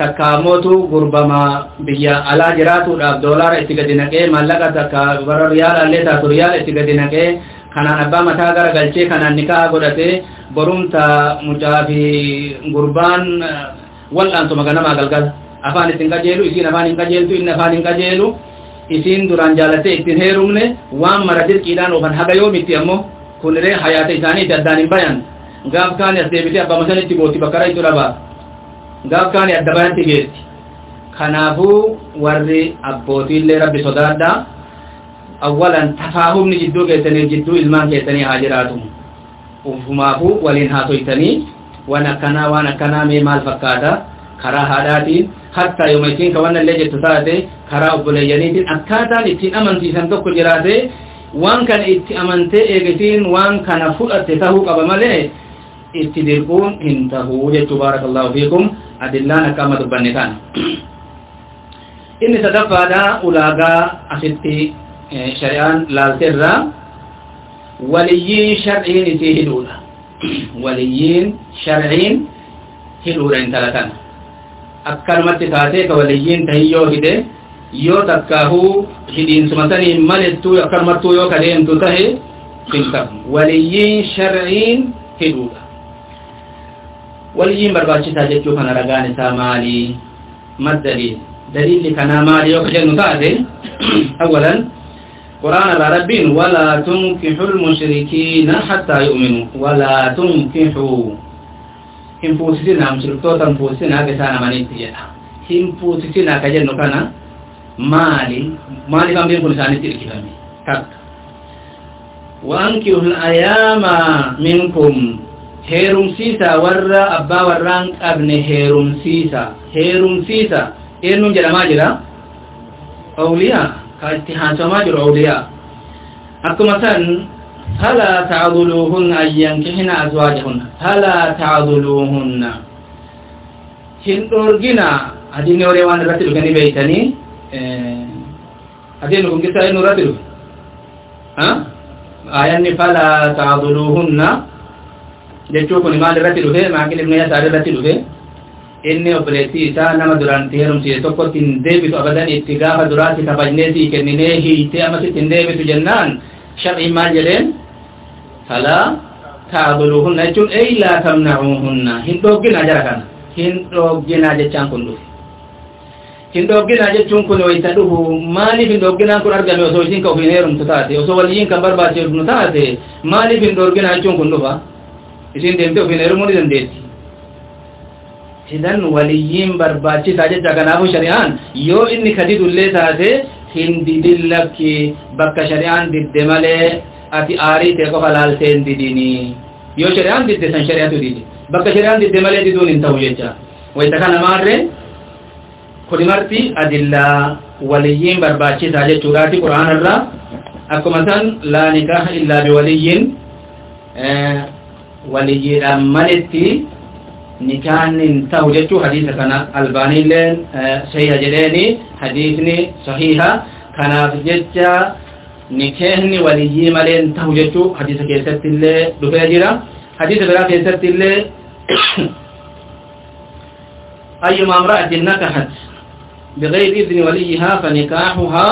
takkaamotu gurbama biyya alaa jiraatuudhaaf doolaara itti gadi naqee mallaqa takka warra riyaalaallee taatu riyaala itti gadi naqee kanaan abbaa mataa gara galchee kanaan nikaa godhatee borumta mucaa fi gurbaan wal'aansuma ganamaa galgala afaan ittiin qajeelu isiin afaan hin qajeeltu inni afaan hin qajeelu isiin duraan jaalattee ittiin heerumne waan mara dirqiidhaan oofan haga yoomitti ammoo kuniree hayaata isaaniiti addaan hin bayan gaaf kaani as deebitee abbaa masanitti gooti bakka raytu dhabaa gaaf kaani adda bayatti geetti kanaafuu warri abbootiillee rabbi sodaadhaa awwalan tafaahumni jidduu keessaniif jidduu ilmaan keessanii haa jiraatu ufumaafuu waliin haasoytanii waan akkanaa waan akkanaa mee maal fakkaata karaa haadhaatiin hatta yooma isiin ka wannan illee jettu taate karaa obboleeyyaniitiin akkaataan ittiin amansiisan tokko jiraate waan kana itti amantee eegisiin waan kana fudhatte tahuu qaba malee itti dirquun hin tahuu jechuu baarakallahu fiikum. Adillaan akka amma dubbanne kana inni sadaffaadha ulaagaa asitti shari'aan laalteerra waliyyiin shar'iin isii hidhuudha. Waliyyiin shar'iin hidhuudha intala kana akkanumatti taatee ka waliyyiin tahiyyoo hide yoo takkaahuu hidhiinsuma saniin malettuu akkanumattuu yoo kadeemtu tahe hin tahu waliyyiin shar'iin hidhuudha waliyyiin barbaachisaa jechuu kana ragaan isaa maali maddaliil daliilli kanaa maali yoo ka jennu taate awalan قرآن ربين ولا تنكحوا المشركين حتى يؤمنوا ولا تنكحوا hin fuusisina mushriktoota hin fuusisina gesaan amanitti jedha hin fuusisina ka jennu kana maali maaliif amriin kun isaanitti irkifame takka وأنكحوا الأيام منكم heerumsiisa warra abbaa warraan qabne heerumsiisa heerumsiisa eenyuun jedhamaa jira awliyaa ka itti haasawamaa jiru awliyaa akkuma san فلا تعضلوهن أن ينكحن أزواجهن فلا تعضلوهن hin dhorgina adiinni horee waan irratti dhufanii beeytanii adiinni kun gisaa inni irratti dhufe aayanni falaa taaduluuhunna jechuu kun maal irratti dhufe maaqil ibnu yasaar irratti dhufe inni obboleettii isaa nama duraan itti heerumsiise tokkotti hin deebitu abadan itti gaafa duraatti kabajnee sii kenninee hiitee amasitti hin deebitu jennaan shar'iin maal jedheen falaa taaduluuhunna jechuun ey laa tamnacuuhunna hin dhoggina jara kana hin dhoggina jechaan kun dhufe hin dhoogginaa jechuun kun wayta dhufu maaliif hin dhoogginaan kun argame osoo isiin ka ofiin heerumtu taate osoo waliyyiin kan barbaachifnu taate maaliif hin dhoogginaa jechuun kun dhufa isiin deemtee ofiin heerumuu ni dandeetti idan waliyyiin barbaachisaa jecha kanaafu shari'aan yoo inni ka didullee taate hin didin lakki bakka shari'aan didde malee ati aarii qofa laaltee hin didini. Yoo shari'aan didde san shari'atu dide bakka shari'aan didde malee diduun hin ta'u jecha. Wayta kana maarree kuni marti adillaa waliyyiin barbaachisaa jechuudhaati qur'aanarraa akkuma san laa nikaaha illaa biwaliyyin waliyyiidhaan malitti نكان توجت حديث كان الباني لين آه، صحيح جديني حديثني صحيحة. كان فجتا نكان وليه مالين توجت حديث كيسات اللي دفيا جرا حديث برا كيسات اللي أي مامرأة نكحت بغير إذن وليها فنكاحها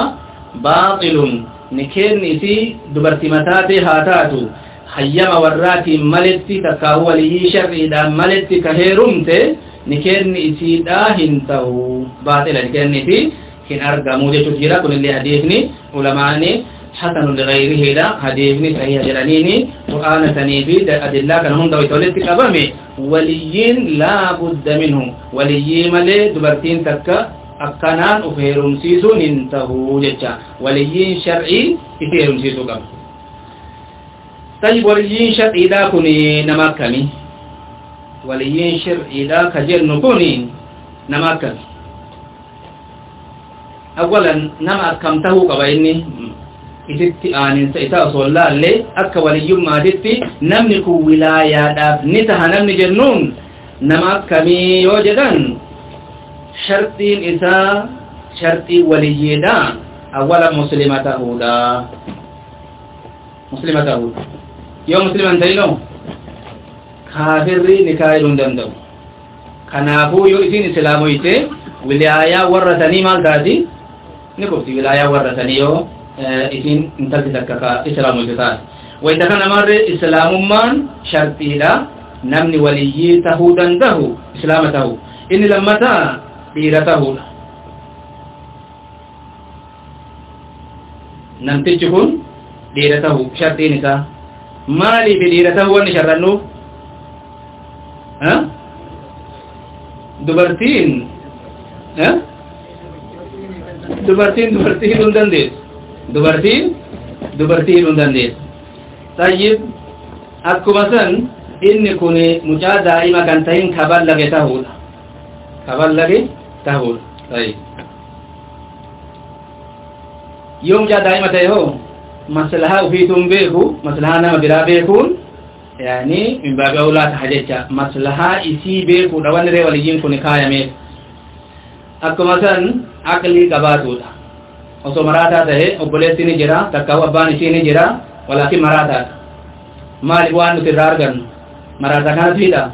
باطل. نكين في دبرت متاتي هاتاتو. Hayyama warraatiin maletti takka waliyii shar'iidhaan maletti ka heerumte ni kenni isiidhaa hin ta'u baaxila ni kenniti hin argamu jechuutu jira kunillee hadiisni ulamaani حسن لغيره لا حديثني صحيح جلانيني قرآن سنيفي أدلة كان هم دويت ولدت أبامي وليين لا بد منه وليي ملي دبرتين تكا أكنان أفهرم سيسو ننتهو جتا وليين شرعي إفهرم سيسو taj waliyyin shar'iidhaa kuni nama akkami waliyyin shar'iidhaa ka jennu kuni nama akkami awwalan nama akkam tahuu qaba inni isitti aaninsa ah, isaa osoo laallee akka waliyyummaatitti namni kun wilaayaadhaaf ni taha namni jennun nama akkamii yo jedhan sharxiin isa sharxii waliyyiidha awwala muslima tahuudha muslima tahuudha yoo muslima hin ta'inoo kaafirri nikaahuu hin danda'u kanaafuu yoo isin islaamoyte wilaayaa warra sanii maal taati ni kufti wilaayaa warra sanii yoo isin intalti takka ka islaamoyte taate wayta kana marre islaamummaan sharxiidha namni waliyyii tahuu danda'u islaama tahu inni lammataa dhiira tahuudha namtichi kun dhiira tahu sharxiin isaa maaliif dhiirataa wanni sharrannuuf dubartiin dubartiin dubartii hidhuu hin dandeessu dubartiin dubartii hidhuu hin dandeessu tayyib akkuma san inni kun mucaa daa'ima kan tahin kaballage tahuudha kaballage tahuudha tayyib yoo mucaa daa'ima ta'e hoo ufiituun beeku maslahaa nama biraa beekuun yani min baabi awlaa taha jecha maslahaa isii beekuudha wanni ree waliyyiin kun kaayameef akkuma san aqlii qabaatuudha osoo maraataa ta'e obboleessi ni jira takkaa'u abbaan isii ni jira walaakin maraataadha maaliif waan nuti irraa argannu maraataa kanatu hidha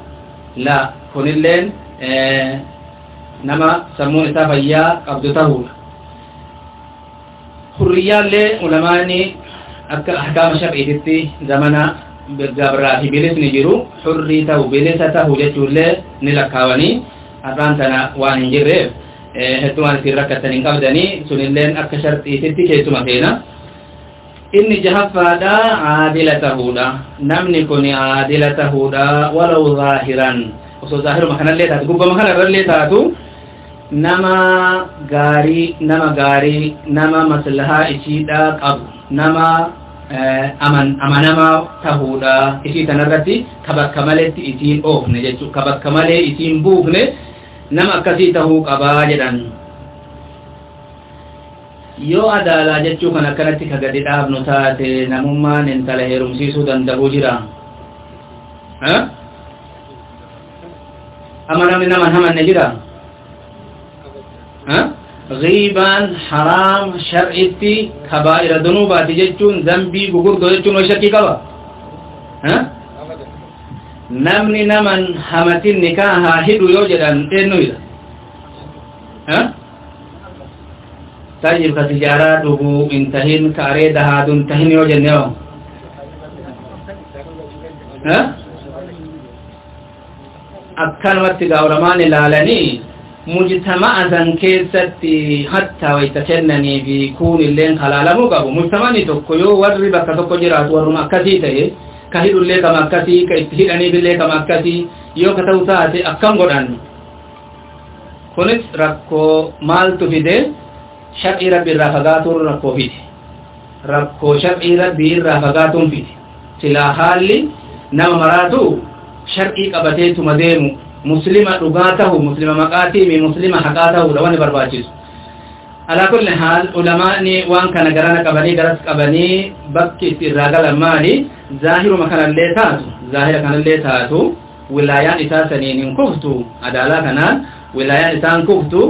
la kunilleen nama sammuun isaa fayyaa qabdu tahuudha hurriyyaallee ulamaani akka ahkaama shar'iititti zamana gabraa fi bilisni jiru hurrii tahu bilisa tahu jechuullee ni lakkaawanii har'aan tana waan hin jirreef heddumaan ittiin rakkatan hin qabdanii sunilleen akka sharxiititti keessuma seena inni jahaffaadha aadila tahuudha namni kun aadila tahuudha walau zaahiran osoo zaahiruma kanallee taatu gubbama kanarrallee taatu nama gaarii nama gaarii nama maslahaa isiidha qabu nama aman amanamaa tahuudha isii tanarratti ka bakka maletti isiin oofne jechuu ka bakka malee isiin buufne nama akkasii tahuu qabaa jedhan yoo adaalaa jechuu kan akkanatti ka gadi dhaabnu taate namummaan intala heerumsiisuu danda'uu jira ama namni naman hamanne jira غيبان حرام شرعتي كبائر ذنوبات جتون ذنبي غغردو جتون وشكي قبا ها hidhu yoo jedhan eenyu hidha tayyib ka tijaaraa dhuguu hin tahin ka areeda haaduu hin tahin yoo jenne yoo akkanumatti gaa ulamaan ilaalanii halaalamuu qabu mujtama'ni tokko yoo warri bakka tokko jiraatu warruma akkasii ta'e ka hidhullee kama akkasii ka itti hidhaniifillee kama akkasii yoo ka ta'u taate akkam godhan kunis rakkoo maaltu fide shar'ii rabbi irraa fagaatuun rakkoo fide rakkoo shar'ii rabbii irraa fagaatuun fide silaa haalli nama maraatu shar'ii qabateetuma deemu muslima dhugaa tahu muslima maqaatiimi muslima haqaa tahudha wanni barbaachisu alaa kulli haal ulamaani waan kana garana qabanii garas qabanii bakki itti irraa galan maali zaahiruma kanallee taatu zaahira kanallee taatu wilaayaan isaa saniin hin kuftu adaalaa kanaan wilaayaan isaan kuftu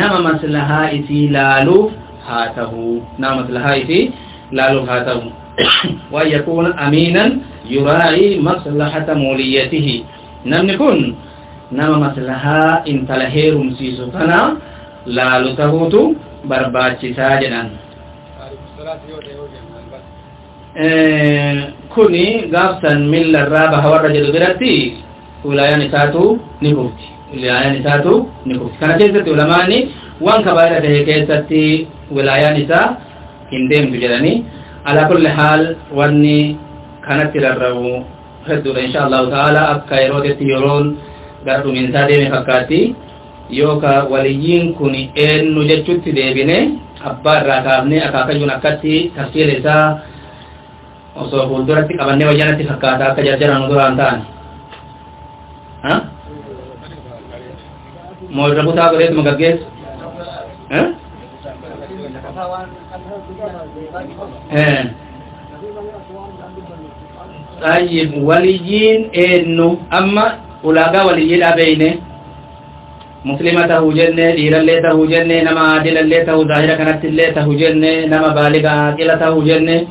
nama maslahaa isii laaluuf haa tahu nama maslahaa isii laaluuf haa tahu waan yakuuna amiinan yuraa'i maslahata muuliyatihi namni kun nama maslahaa intala heerumsiisu kana laalu tahuutu barbaachisaa jedhan kuni gaafsan millarraa baha warra jedhu biratti wilaayaan isaatu ni kufti wilaayaan isaatu ni kufti kana keessatti ulamaani waan kabaa'ira tahe keessatti wilaayaan isaa hin deemtu jedhani alaa kulli haal wanni kanatti rarra'u hedduudha insha allahu ta'ala akka yerootetti yeroon gara dhumiinsaa deeme fakkaatti yoo ka waliyyiin kun eenyu jechutti deebine abbaa irraa kaafne akaakayyuun akkatti tafsiila isaa osoo fuulduratti qabannee wayyanatti fakkaata akka jarjaran nu duraan ta'an moo irra butaa godheetuma gaggeessu طيب وليين إنه أما ulaga waliyiɗa ɓeyne muslimata hujenne ɗiralleta hujenne nama adilalleta hu zahira kanattilleta hujenne nama baliga aqilata hujenne.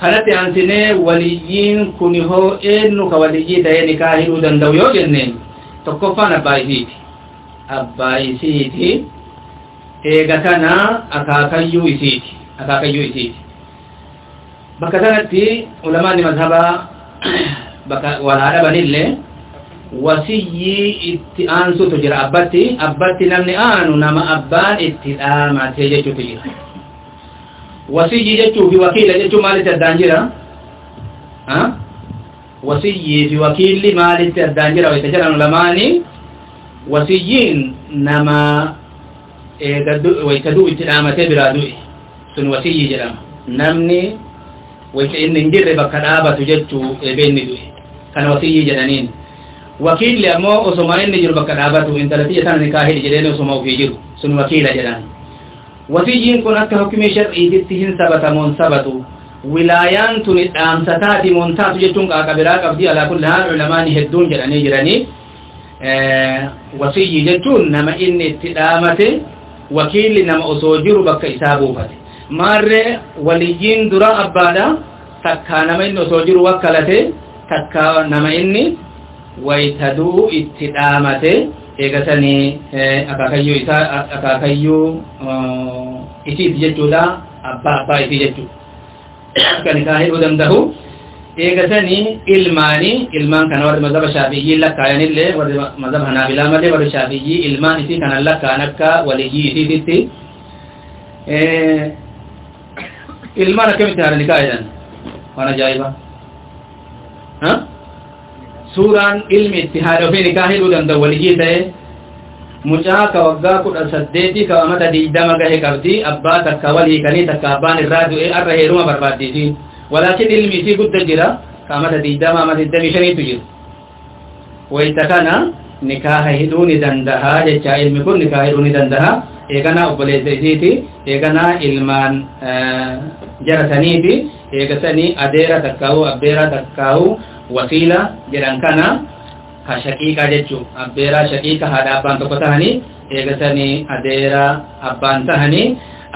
Kanatti ansine waliyyin kuni ho ennu ka waliyyi tayeni ka hiɗu dandaw yo jenne tokko fan abbayi siiti abbayi siiti eegatana akaakayyu isiiti akaakayyu isiiti bakka tanatti ulamani mazhaba bakka walaadhabanille wasiyyii itti aansutu jira. Abbatti abbatti namni aanu nama abbaan itti dhaamate jechuutu jira. Wasiyyii jechuu fi wakiila jechuu maalitti addaan jira? Wasiyyii fi wakiilli maalitti addaan jira? Wayta jedhan lamaani wasiyyiin nama wayta du'u itti dhaamatee biraa du'e sun wasiyyii jedhama. Namni wayta inni hin jirre bakka dhaabatu jechuu eebee inni du'e kana wasiyyii jedhaniin wakiilli ammoo osoma inni jiru bakka dhaabatu intalatiyya tana nikaa hidhi jedheen osoma ofii jiru sun wakiila jedhan wasiyyiin kun akka hukmii shar'iititti hin sabatamoon sabatu wilaayaan tuni dhaamsa taati moon taatu jechuun qaaqabiraa qabdi alaa kulli haal ulamaani hedduun jedhanii jiranii wasiyyi jechuun nama inni itti dhaamate wakiilli nama osoo jiru bakka isaa buufate maarree waliyyiin dura abbaadha takkaa nama inni osoo jiru wakkalate takkaa nama inni waytaduu itti dhaamate eegatanii akaakayyuu isaa akaakayyuu isiiti jechuudha abbaa abbaa isii jechuudha kan isaa hidhuu danda'u eegatanii ilmaanii ilmaan kana warri mazhaba shaafiyyii lakkaayanillee warri mazhaba hanaabilaa malee warri shaafiyyii ilmaan isii kanan lakkaan akka waliyyii isiititti ilmaan akkamitti haala nikaa jedhan waan ajaa'ibaa suuraan ilmi itti haadha ofii nikaa hidhuu danda'u waliyyii ta'e mucaa ka waggaa kudha saddeetii ka amata digdama gahe qabdi abbaa takka walii kanii takka abbaan irraa du'e arra heeruma barbaaddiiti walaakin ilmi isii gudda jira ka amata digdama amata digdamii shaniitu jira wayta kana nikaaha hidhuu ni dandaha jecha ilmi kun nikaaha hidhuu ni dandaha eeganaa obboleessa isiiti eeganaa ilmaan jarataniiti eegasanii adeera takkaawu abbeera takkaawu wasiila jedhan kana ka shaqiiqa jechuu abbeeraa shaqiiqa haadha abbaan tokko tahanii eegasanii adeera abbaan tahanii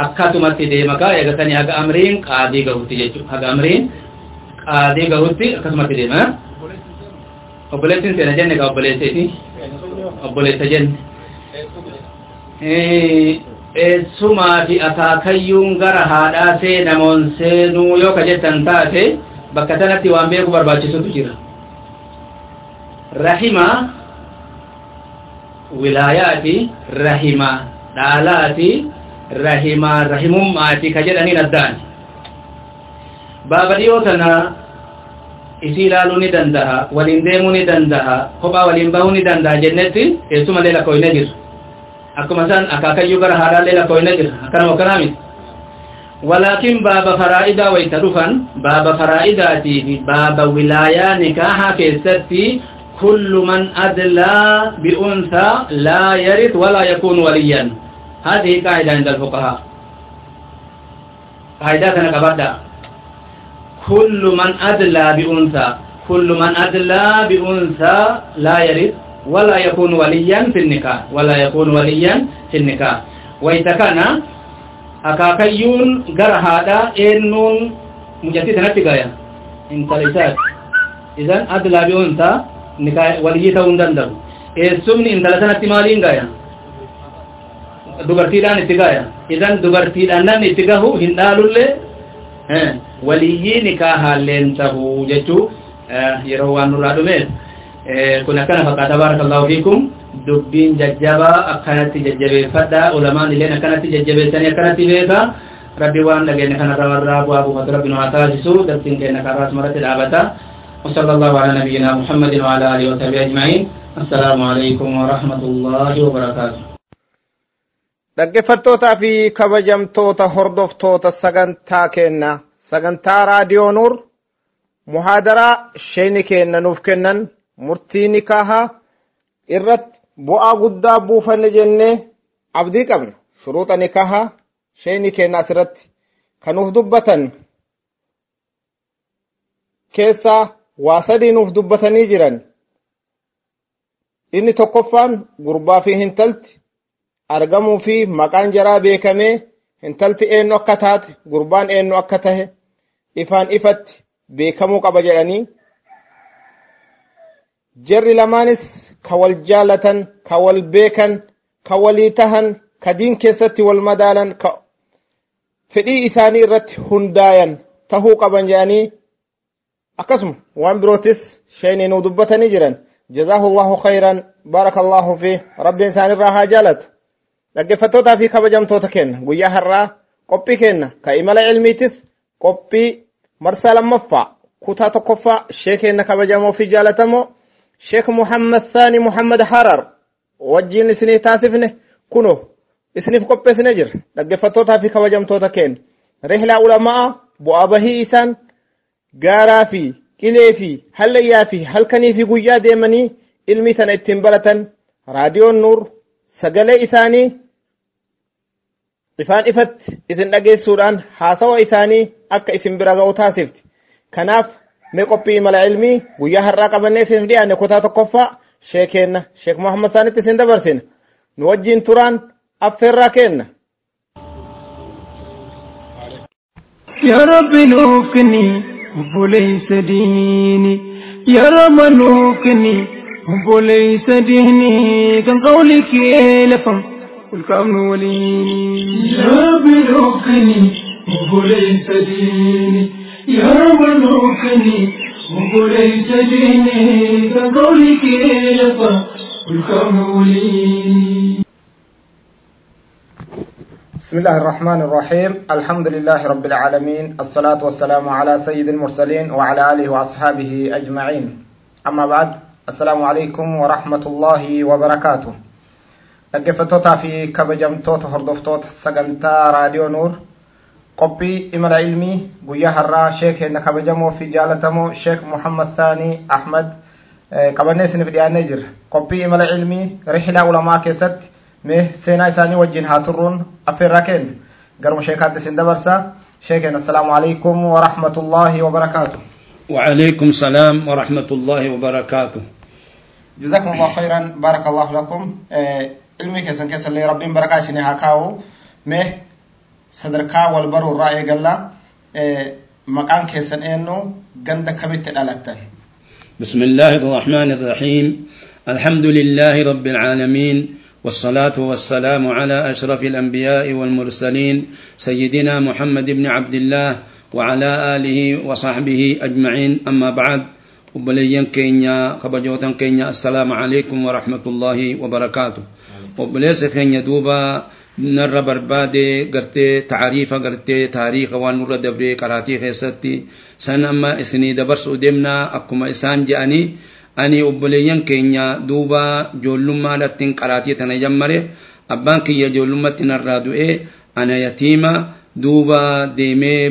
akkatumatti deema kaa eegasanii haga amriin qaadii gahutti jechuu haga amriin qaadii gahutti akkasumatti deema obboleessin seena jenne ka obboleessiti obboleessa jenne. Eh, eh, Eessumaa fi akaakayyuun gara haadhaa seenamoon seenuu yoo ka jettan taate bakka sanatti waan beeku barbaachisutu jira rahima wilaayaati rahima dhaalaati rahima rahimummaati ka jedhaniin addaani baaba dhiyoo tana isii ilaaluu ni danda'a waliin deemuu ni danda'a kophaa waliin bahuu ni danda'a jennetti eessumallee lakkooyne jiru akkuma isaan akaakayyuu gara haadhaallee lakkooyne jira akkanuma akkanaa miti ولكن باب فرائدا ويتدفن. باب فرائدا باب ولاية نكاح كيستي كل من أدلى بأنثى لا يرث ولا يكون وليا. هذه قاعدة عند الفقهاء. قاعدة كبدا كل من أدلى بأنثى. كل من أدلى بأنثى لا يرث ولا يكون وليا في النكاح. ولا يكون وليا في النكاح. ويتكنا akaakayyuun gara haadhaa eennuun mujattii sanatti gaya intala isaati idan adlaa bi'uunsa waliyyii ta'uu hin danda'u eessumni intala sanatti maaliin gaya dubartiidhaan itti gaya idan dubartiidhaan nan itti gahu hin dhaalullee waliyyii nikaahalleen ta'u jechuu yeroo waan nurraa dhumeef kun akkana fakkaata baarakallahu fiikum dubbiin jajjabaa akkanatti jajjabeeffadha ulamaan illeen akkanatti jajjabeessanii akkanatti beeka rabbi waan dhageenya kanarra warraa bu'aa buufatu rabbi nu haa taasisu darsiin keenya karraas maratti dhaabata وصلى الله على نبينا محمد وعلى اله وصحبه اجمعين السلام عليكم ورحمه الله وبركاته dhaggeeffattootaa fi kabajamtoota hordoftoota sagantaa keenna sagantaa raadiyoo nuur muhaadaraa sheeni keenna nuuf kennan murtii nikaahaa irratti bu'aa guddaa buufanne jennee abdii qabna. Shuruuxa nikaahaa sheeni keenna asirratti kan nuuf dubbatan keessaa waa sadii nuuf dubbatanii jiran. Inni tokkoffaan gurbaa fi hintalti argamuu fi maqaan jaraa beekamee hintalti eenyu akka taate gurbaan eenyu akka tahe ifaan ifatti beekamuu qaba jedhanii jarri lamaanis ka wal jaalatan ka wal beekan ka walii tahan ka diin keessatti wal madaalan ka fedhii isaanii irratti hundaayan tahuu qaban jedhanii akkasuma waan birootis sheeni nuu dubbatanii jiran jazaahu allahu khayran baarakallahu fi rabbiin isaanirraa haa jaalatu dhaggeeffattootaa fi kabajamtoota kenna guyyaa har'aa qophii kenna ka imala ilmiitis qophii marsaa lammaffaa kutaa tokkoffaa sheekeenna kabajamoo fi jaalatamoo sheek muhammad saani muhammad harar wajjiin isinii taasifne kuno isiniif qopheessine jira dhaggeeffattootaa fi kabajamtoota kenna rihlaa ulamaa bu'aa bahii isaan gaaraa fi qilee fi hallayyaa fi halkanii fi guyyaa deemanii ilmii tana ittiin baratan raadiyoon nuur sagalee isaanii ifaan ifatti isin dhageessuudhaan haasawa isaanii akka isin bira ga'u taasifti kanaaf مكوبي مال علمي ويا هرقة بنيس في دي أنا تكوفا شيخنا شيخ محمد سانيت سند برسين نوجين توران أفر يا رب نوكني بوليس ديني يا رب نوكني بوليس ديني كان قولي كيلفم قل كم نوليني يا رب نوكني بوليس ديني يا رب نوكني وليس ديني كان قولك لفم والكامن وليني بسم الله الرحمن الرحيم. الحمد لله رب العالمين الصلاة والسلام على سيد المرسلين وعلى آله وأصحابه أجمعين. أما بعد السلام عليكم ورحمة الله وبركاته. dhaggeeffattoota fi kabajamtoota hordoftoota sagantaa raadiyoo nuur qophii imala ilmii guyyaa har'aa sheekeenna kabajamoo fi jaalatamoo sheek muhammad thaanii ahmad qabannee isiniif dhiyaannee jirra qophii imala ilmii rihlaa ulamaa keessatti mee seenaa isaanii wajjin haa turruun affeerraa kenna garuma sheekaatti isin dabarsa sheekeen assalaamu alaikum warahmatullaahi wabarakaatu وعليكم السلام ورحمة الله وبركاته جزاكم الله خيرا بارك الله لكم ilmi keessan keessallee rabbiin barakaa isinii haa kaa'u mee sadarkaa walbaruu irraa eegallaa maqaan keessan eennu ganda kamitti dhalatte. بسم الله الرحمن الرحيم الحمد لله رب العالمين والصلاة والسلام على أشرف الأنبياء والمرسلين سيدنا محمد بن عبد الله وعلى آله وصحبه أجمعين أما بعد وبلين كينيا خبجوتا كينيا السلام عليكم ورحمة الله وبركاته وبلين كينيا دوبا narra barbaade gartee taariifa gartee taariika waan nurra dabree qaraatii keessatti san amma isinii dabarsuu deemnaa akkuma isaan je'anii ani obboleeyyan keenya duuba joollummaadhattiin qaraatii tana jammare abbaan kiyya joollummaatti narraa du'ee ana yatiima duuba deemee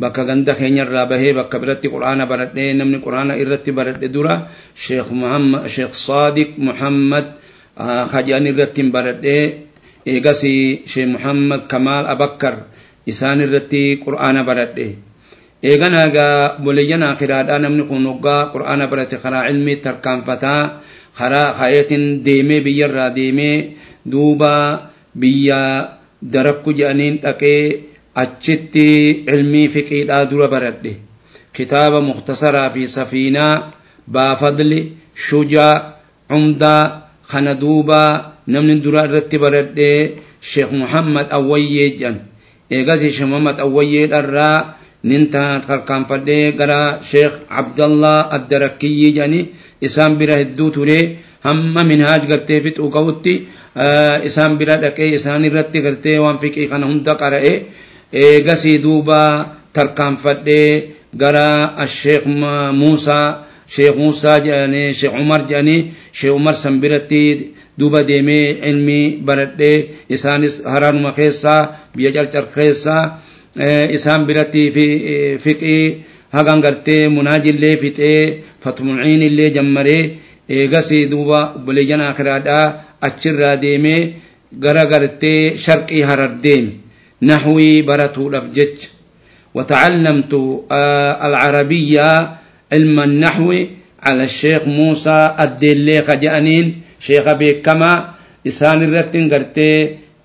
bakka ganda keenyarraa bahee bakka biratti quraana baradhee namni quraana irratti baradhe dura sheekh saadiq muhammad hajaan irratti baradhee eegas sheekh muhammad kamaal abakkar isaan irratti quraana baradhe. Eegan egaa boleeyyan akiraadhaa namni kun waggaa quraana barate karaa ilmii tarkaanfataa karaa kayeetin deemee biyyarraa deemee duuba biyya darakku jedhaniin dhaqee achitti ilmii fiqiidhaa dura baradhe. Kitaaba mukhtasaraa fi safiinaa baafadli shujaa cumdaa kana duuba namni dura irratti baradhe sheekh muhammad awwayyee jedhan eegas sheekh muhammad awwayyeedharraa ninta tarkaanfadhee gara sheekh abdallah addarakkiyyi jedhani isaan bira hedduu ture hamma minhaaj gartee fixuu qabutti isaan bira dhaqee isaan irratti gartee waan fiqii kana hunda qara'e eegasii duuba tarkaanfadhee gara sheekh muusaa sheekh muusaa jedhanii sheekh umar jedhanii sheekh umar san biratti duuba deemee ilmii baradhee isaanis haraanuma keessaa biyya calcar keessaa isaan biratti fiqii hagan gartee munaajillee fixee fatmuciinillee jammaree eegasii duuba obboleeyyan akiraadhaa achirraa deemee gara gartee sharqii harar deeme نحوي برتو لفجج وتعلمت العربية علم النحو على الشيخ موسى الدليق جانين شيخ بكما إسان الرتين قرتي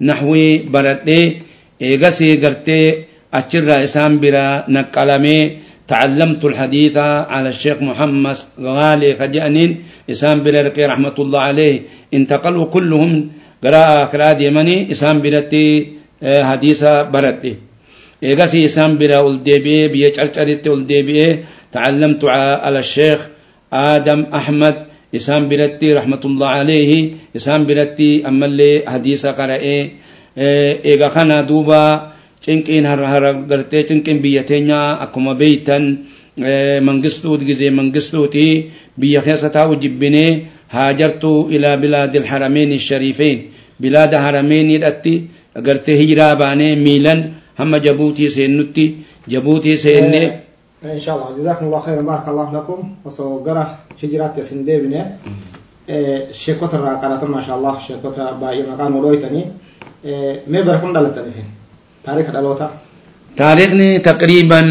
نحوي بردي إيغسي قرتي أشر إسان برا نقلمي تعلمت الحديث على الشيخ محمد غالي خجانين إسان برا رحمة الله عليه انتقلوا كلهم قراءة قراءة يمني hadiisa baradhe eegasii isaan bira ol deebi'ee biyya carcaritti ol deebi'ee tacallamtu ala sheekh aadam ahmad isaan biratti rahmatullah alayhi isaan biratti ammallee hadiisa qara'ee eega kana duuba cinqiin hara gartee cinqiin biyya teenyaa akkuma beeytan mangistuut gizee mangistuuti biyya keessa taa'u jibbinee haajartu ilaa bilaadi alharameen shariifeen bilaada harameenidhatti agartee hijiraa baanee miilan hamma jabuutii seennutti jabuutii seennee إن شاء الله جزاكم الله خيرا بارك الله لكم وصوغرة هجرات يسن ديبني شيكوت الراقرة ما شاء الله. شيكوت باقي مكان ولويتني ما بركم دلتني سن تاريخ دلوتا تاريخني تقريبا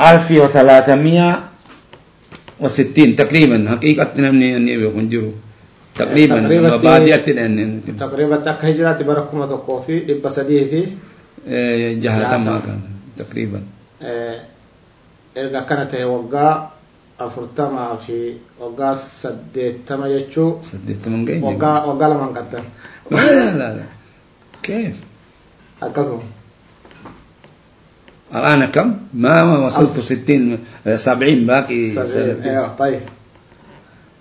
1360 تقريبا. حقيقة نمني أني بكون جرو تقريبا مبادئ تقريبا تك هجرات بركم تقوفي دب سديه في جهة ما كان. تقريبا. Erga kana ta'e waggaa afurtamaa fi waggaa saddeettama jechuu waggaa waggaa lamaan qattan لا كيف؟ akkasuma الآن كم؟ ما وصلت ستين سبعين باقي سبعين. أيوه طيب.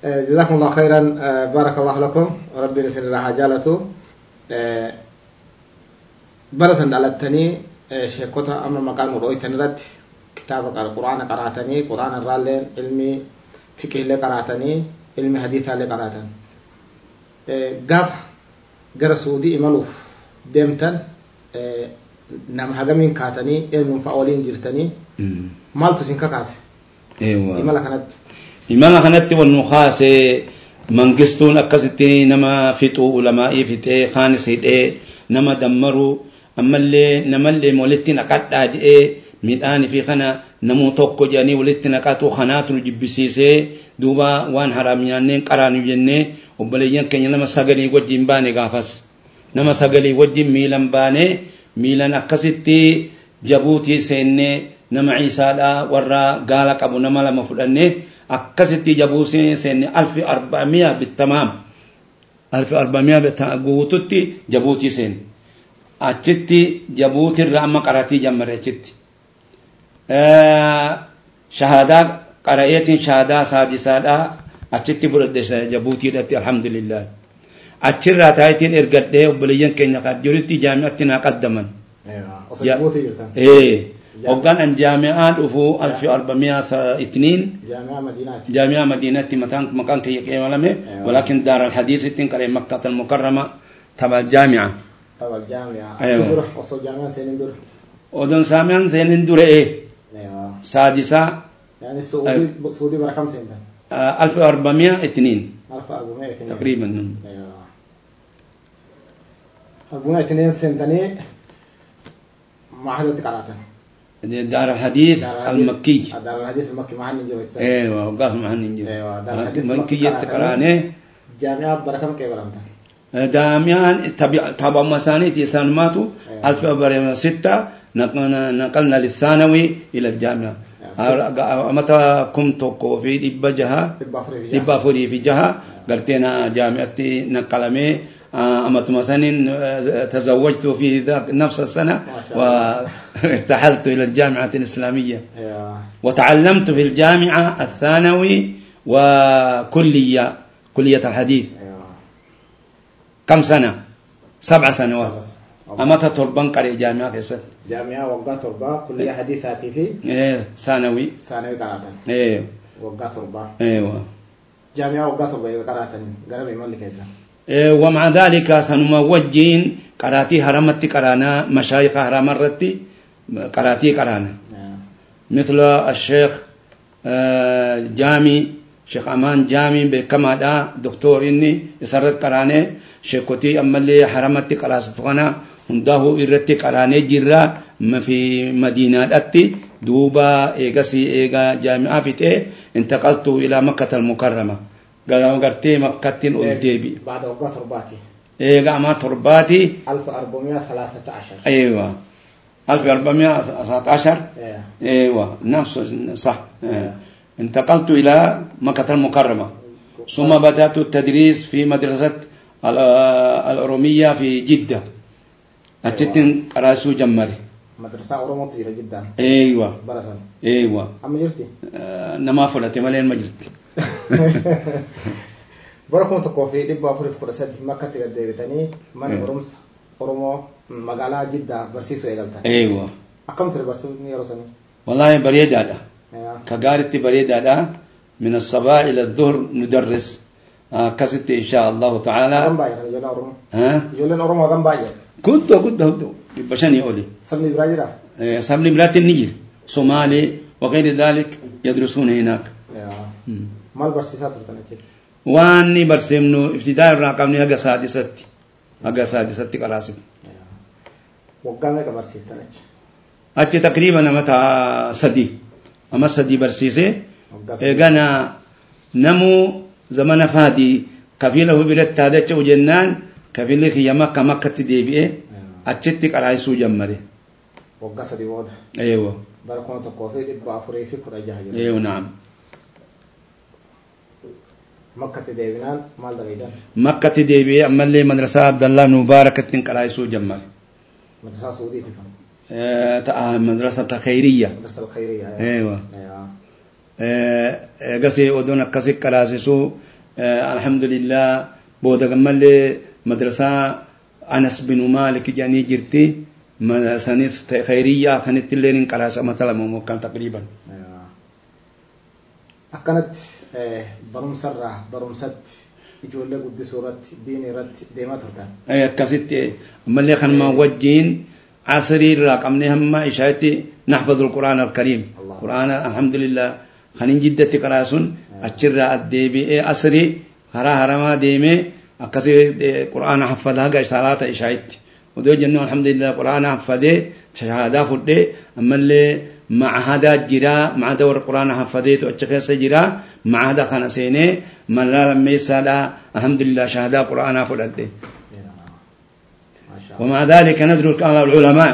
آه، جزاكم الله خيرا. آه، بارك الله لكم. وربي نسل لها جالته برسن دالتني. شيكوتا رد كتاب القرآن قرأتني قرآن الرالين علمي فقه اللي قرأتني علمي حديث اللي قرأتني. قاف قرى سعودي إمالوف ديمتن نام هجمين كاتني علم فأولين جرتني. مم. مالتو سنكا كاسي. أيوه. إمالا كانت imala kanatti wannu kaase mangistuun akkasitti nama fixuu ulamaa'ii fixee kaanis hidhee nama dammaru ammallee namallee walitti naqadhaa jedhee midhaanii fi kana namuu tokko jedhanii walitti naqatu kanaatu jibbisiisee duuba waan haraam nyaanneen qaraanu jennee obboleeyyan keenya nama sagalii wajjin baane gaafas. Nama sagalii wajjin miilan baane miilan akkasitti jabuutii seennee nama ciisaadhaa warra gaala qabu nama lama fudhannee akkasitti jabuutii seenne alfi arba'amiya bittamaam. Alfi arba'amiya guututti jabuutii seenne achitti jabuutirra amma qaratii jammare achitti shahaadaa qara'eetiin shaadaa saadisaadhaa achitti fudhadhe jabuutiidhatti alhamdulillah achirraa taayitiin ergadhee obboleeyyan keenya kan jirutti jaami'atti naa qaddaman hoggaan an jaami'aa dhufu alfi arbamiyaa itniin jaami'aa madiinaati جامعة مدينة مكان مكان كي يقيملمه ولكن دار الحديث تنقل مكة المكرمة تبع الجامعة tapha jaami'aa Aywa. achi dura osoo jaami'aan seenin dura ودون سامعان زين درة إيه Aywa. سادسة يعني سعودي سعودي برا كم سنة آه، 1402 ألف أربعمائة اثنين تقريبا أيوة أربعمائة اثنين سنتني معهد قراتن دار الحديث المكي دار الحديث المكي معهد نجوم ايوه وقاسم عن نجي أيوة، دار الحديث مكي المكي يتقرانه جامعة برا كم كيف برامتا داميان تبع تبع مساني تيسان ماتو أيوة. 1406 نقلنا نقلنا للثانوي إلى الجامعة. متى كنت في دب جها؟ في البحر في jaha garteena jaami'atti naqqalamee أمت مثلا تزوجت في ذاك نفس السنة وارتحلت إلى الجامعة الإسلامية. وتعلمت في الجامعة الثانوي وكلية كلية الحديث. كم سنة؟ سبع سنوات. أما تربان قري جامعة كيست جامعة وقات تربا كلية حديثاتي في إيه ثانوي ثانوي قراتن إيه. وقات تربا أيوه. جامعة وقات تربا قراتن قرب يملك كيسا إيه ومع ذلك سنما وجين قراتي هرمت قرانا مشايخ هرم الرتي قراتي قرانا. أيوة. مثل الشيخ آه، جامي شيخ أمان جامي بكما دا دكتور إني يسرت قراني أما اللي حرمت قراس فغنا هنده إرتي قراني جرا ما في مدينة أتي دوبا إيغسي إيغا جامعة فيتي انتقلت إلى مكة المكرمة قالوا قرتي مكة الديبي بعد وقات ترباتي إيغا ما ترباتي 1413 أيوة 1419 إيه أيوه نفس صح. انتقلت إلى مكة المكرمة ثم بدأت التدريس في مدرسة ال- الأرومية في جدة. أتتن قراسو جمري مدرسة أورومو كثيرة جدا. أيوه. برسن أيوه. أما جرتي؟ آه، نما فلتي ملين مجلت بركم تكوفي دبا فريف كرسات مكة تقدرتني من إيه. أورومس أورومو مقالة جدة برسيسو إيغالتا أيوه. أكم تري برسو يروسني والله بريد هذا إيه كقارتي بريد هذا من الصباح إلى الظهر ندرس. إن شاء الله أغم تعالى باير جولان أورومو ها جولان أورومو أغم باير كنت كنت كنت بشني أولي سمي براجرة سبل بلاد النيل صومالي وغير ذلك يدرسون هناك إيه مم. مال برسيسات فرتنا كده واني برسمنو ابتداء الرقمني هجا سادستي هجا سادستي قراسم وقامك برسيستنا أتي تقريبا متى سدي أما سدي برسيسي إيغانا نمو زمن فادي كفيله برت هذا وجنان كفيله هي مكة مكة تديبئة. أتشتك قراسو جمري. waggaa sadii booda أيوه. bara kuma tokkoo fi dhibba afurii fi kudha jaha jira أيوه نعم. maal dagaydan مكة تديبئة. أما اللي مدرسة عبد الله بن مبارك تنقراسو جمري. madrasaa suudiiti sun آه، مدرسة خيرية. madrasa alkhayriya أيوة. آه، قصي ودون قصي كراسسو آه، الحمد لله. بودا قمال مدرسة أنس بن مالك جاني جرتي مدرسة خيرية كانت اللين كراسة مثلا ممكن تقريبا. akkanatti barumsarraa barumsatti ijoollee guddisuu irratti diinii irratti deemaa turtan أي كسيت ملي خن ما وجين عصري رقمني هم إشايتي نحفظ القرآن الكريم. الله. هرا هرما ديمي أكسي قرآن حفظها قا إشارات إشايتي ودو جنو الحمد لله قرآن حفظه شهادة فده أما اللي مع هذا جرا مع دور القرآن حفظه وأتشكي جرا مع هذا خان سيني من لا لما يسالا الحمد لله شهادة قرآن فده maashaa ومع ذلك ندرس على العلماء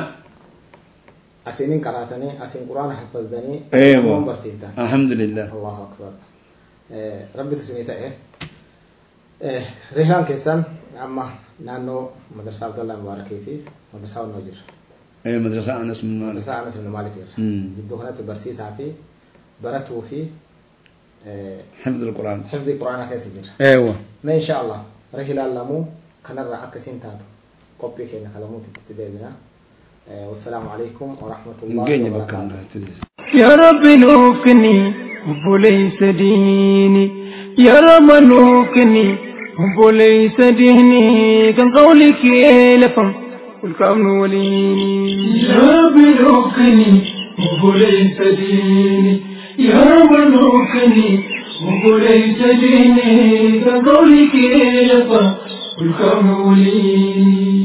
asinin qaraatanii asin quraana haffazdanii أيوة. Qur'aan barsiiftan الحمد لله allahu akbar rabbitu isinii ta'e rihaan keessan amma naannoo madarsaa abdallah mubaarakii fi madarsaa onnoo jirra أي مدرسة أنس من مالك madarsaa anas ibn maalik jirra مم. gidduu kanatti barsiisaa fi baratuu fi حفظ القرآن حفظ القرآن كيس جرا ايوه ما إن شاء الله رحلة لامو كنرى أكسين تاتو قبل كينا كلامو تتدبنا والسلام عليكم ورحمة الله وبركاته. يا رب نوكني وليس ديني. يا رب نوكني وليس ديني. كان قولك لفم والكون وليني يا رب نوكني وليس ديني. يا رب نوكني وليس ديني. كان قولك لفم والكون وليني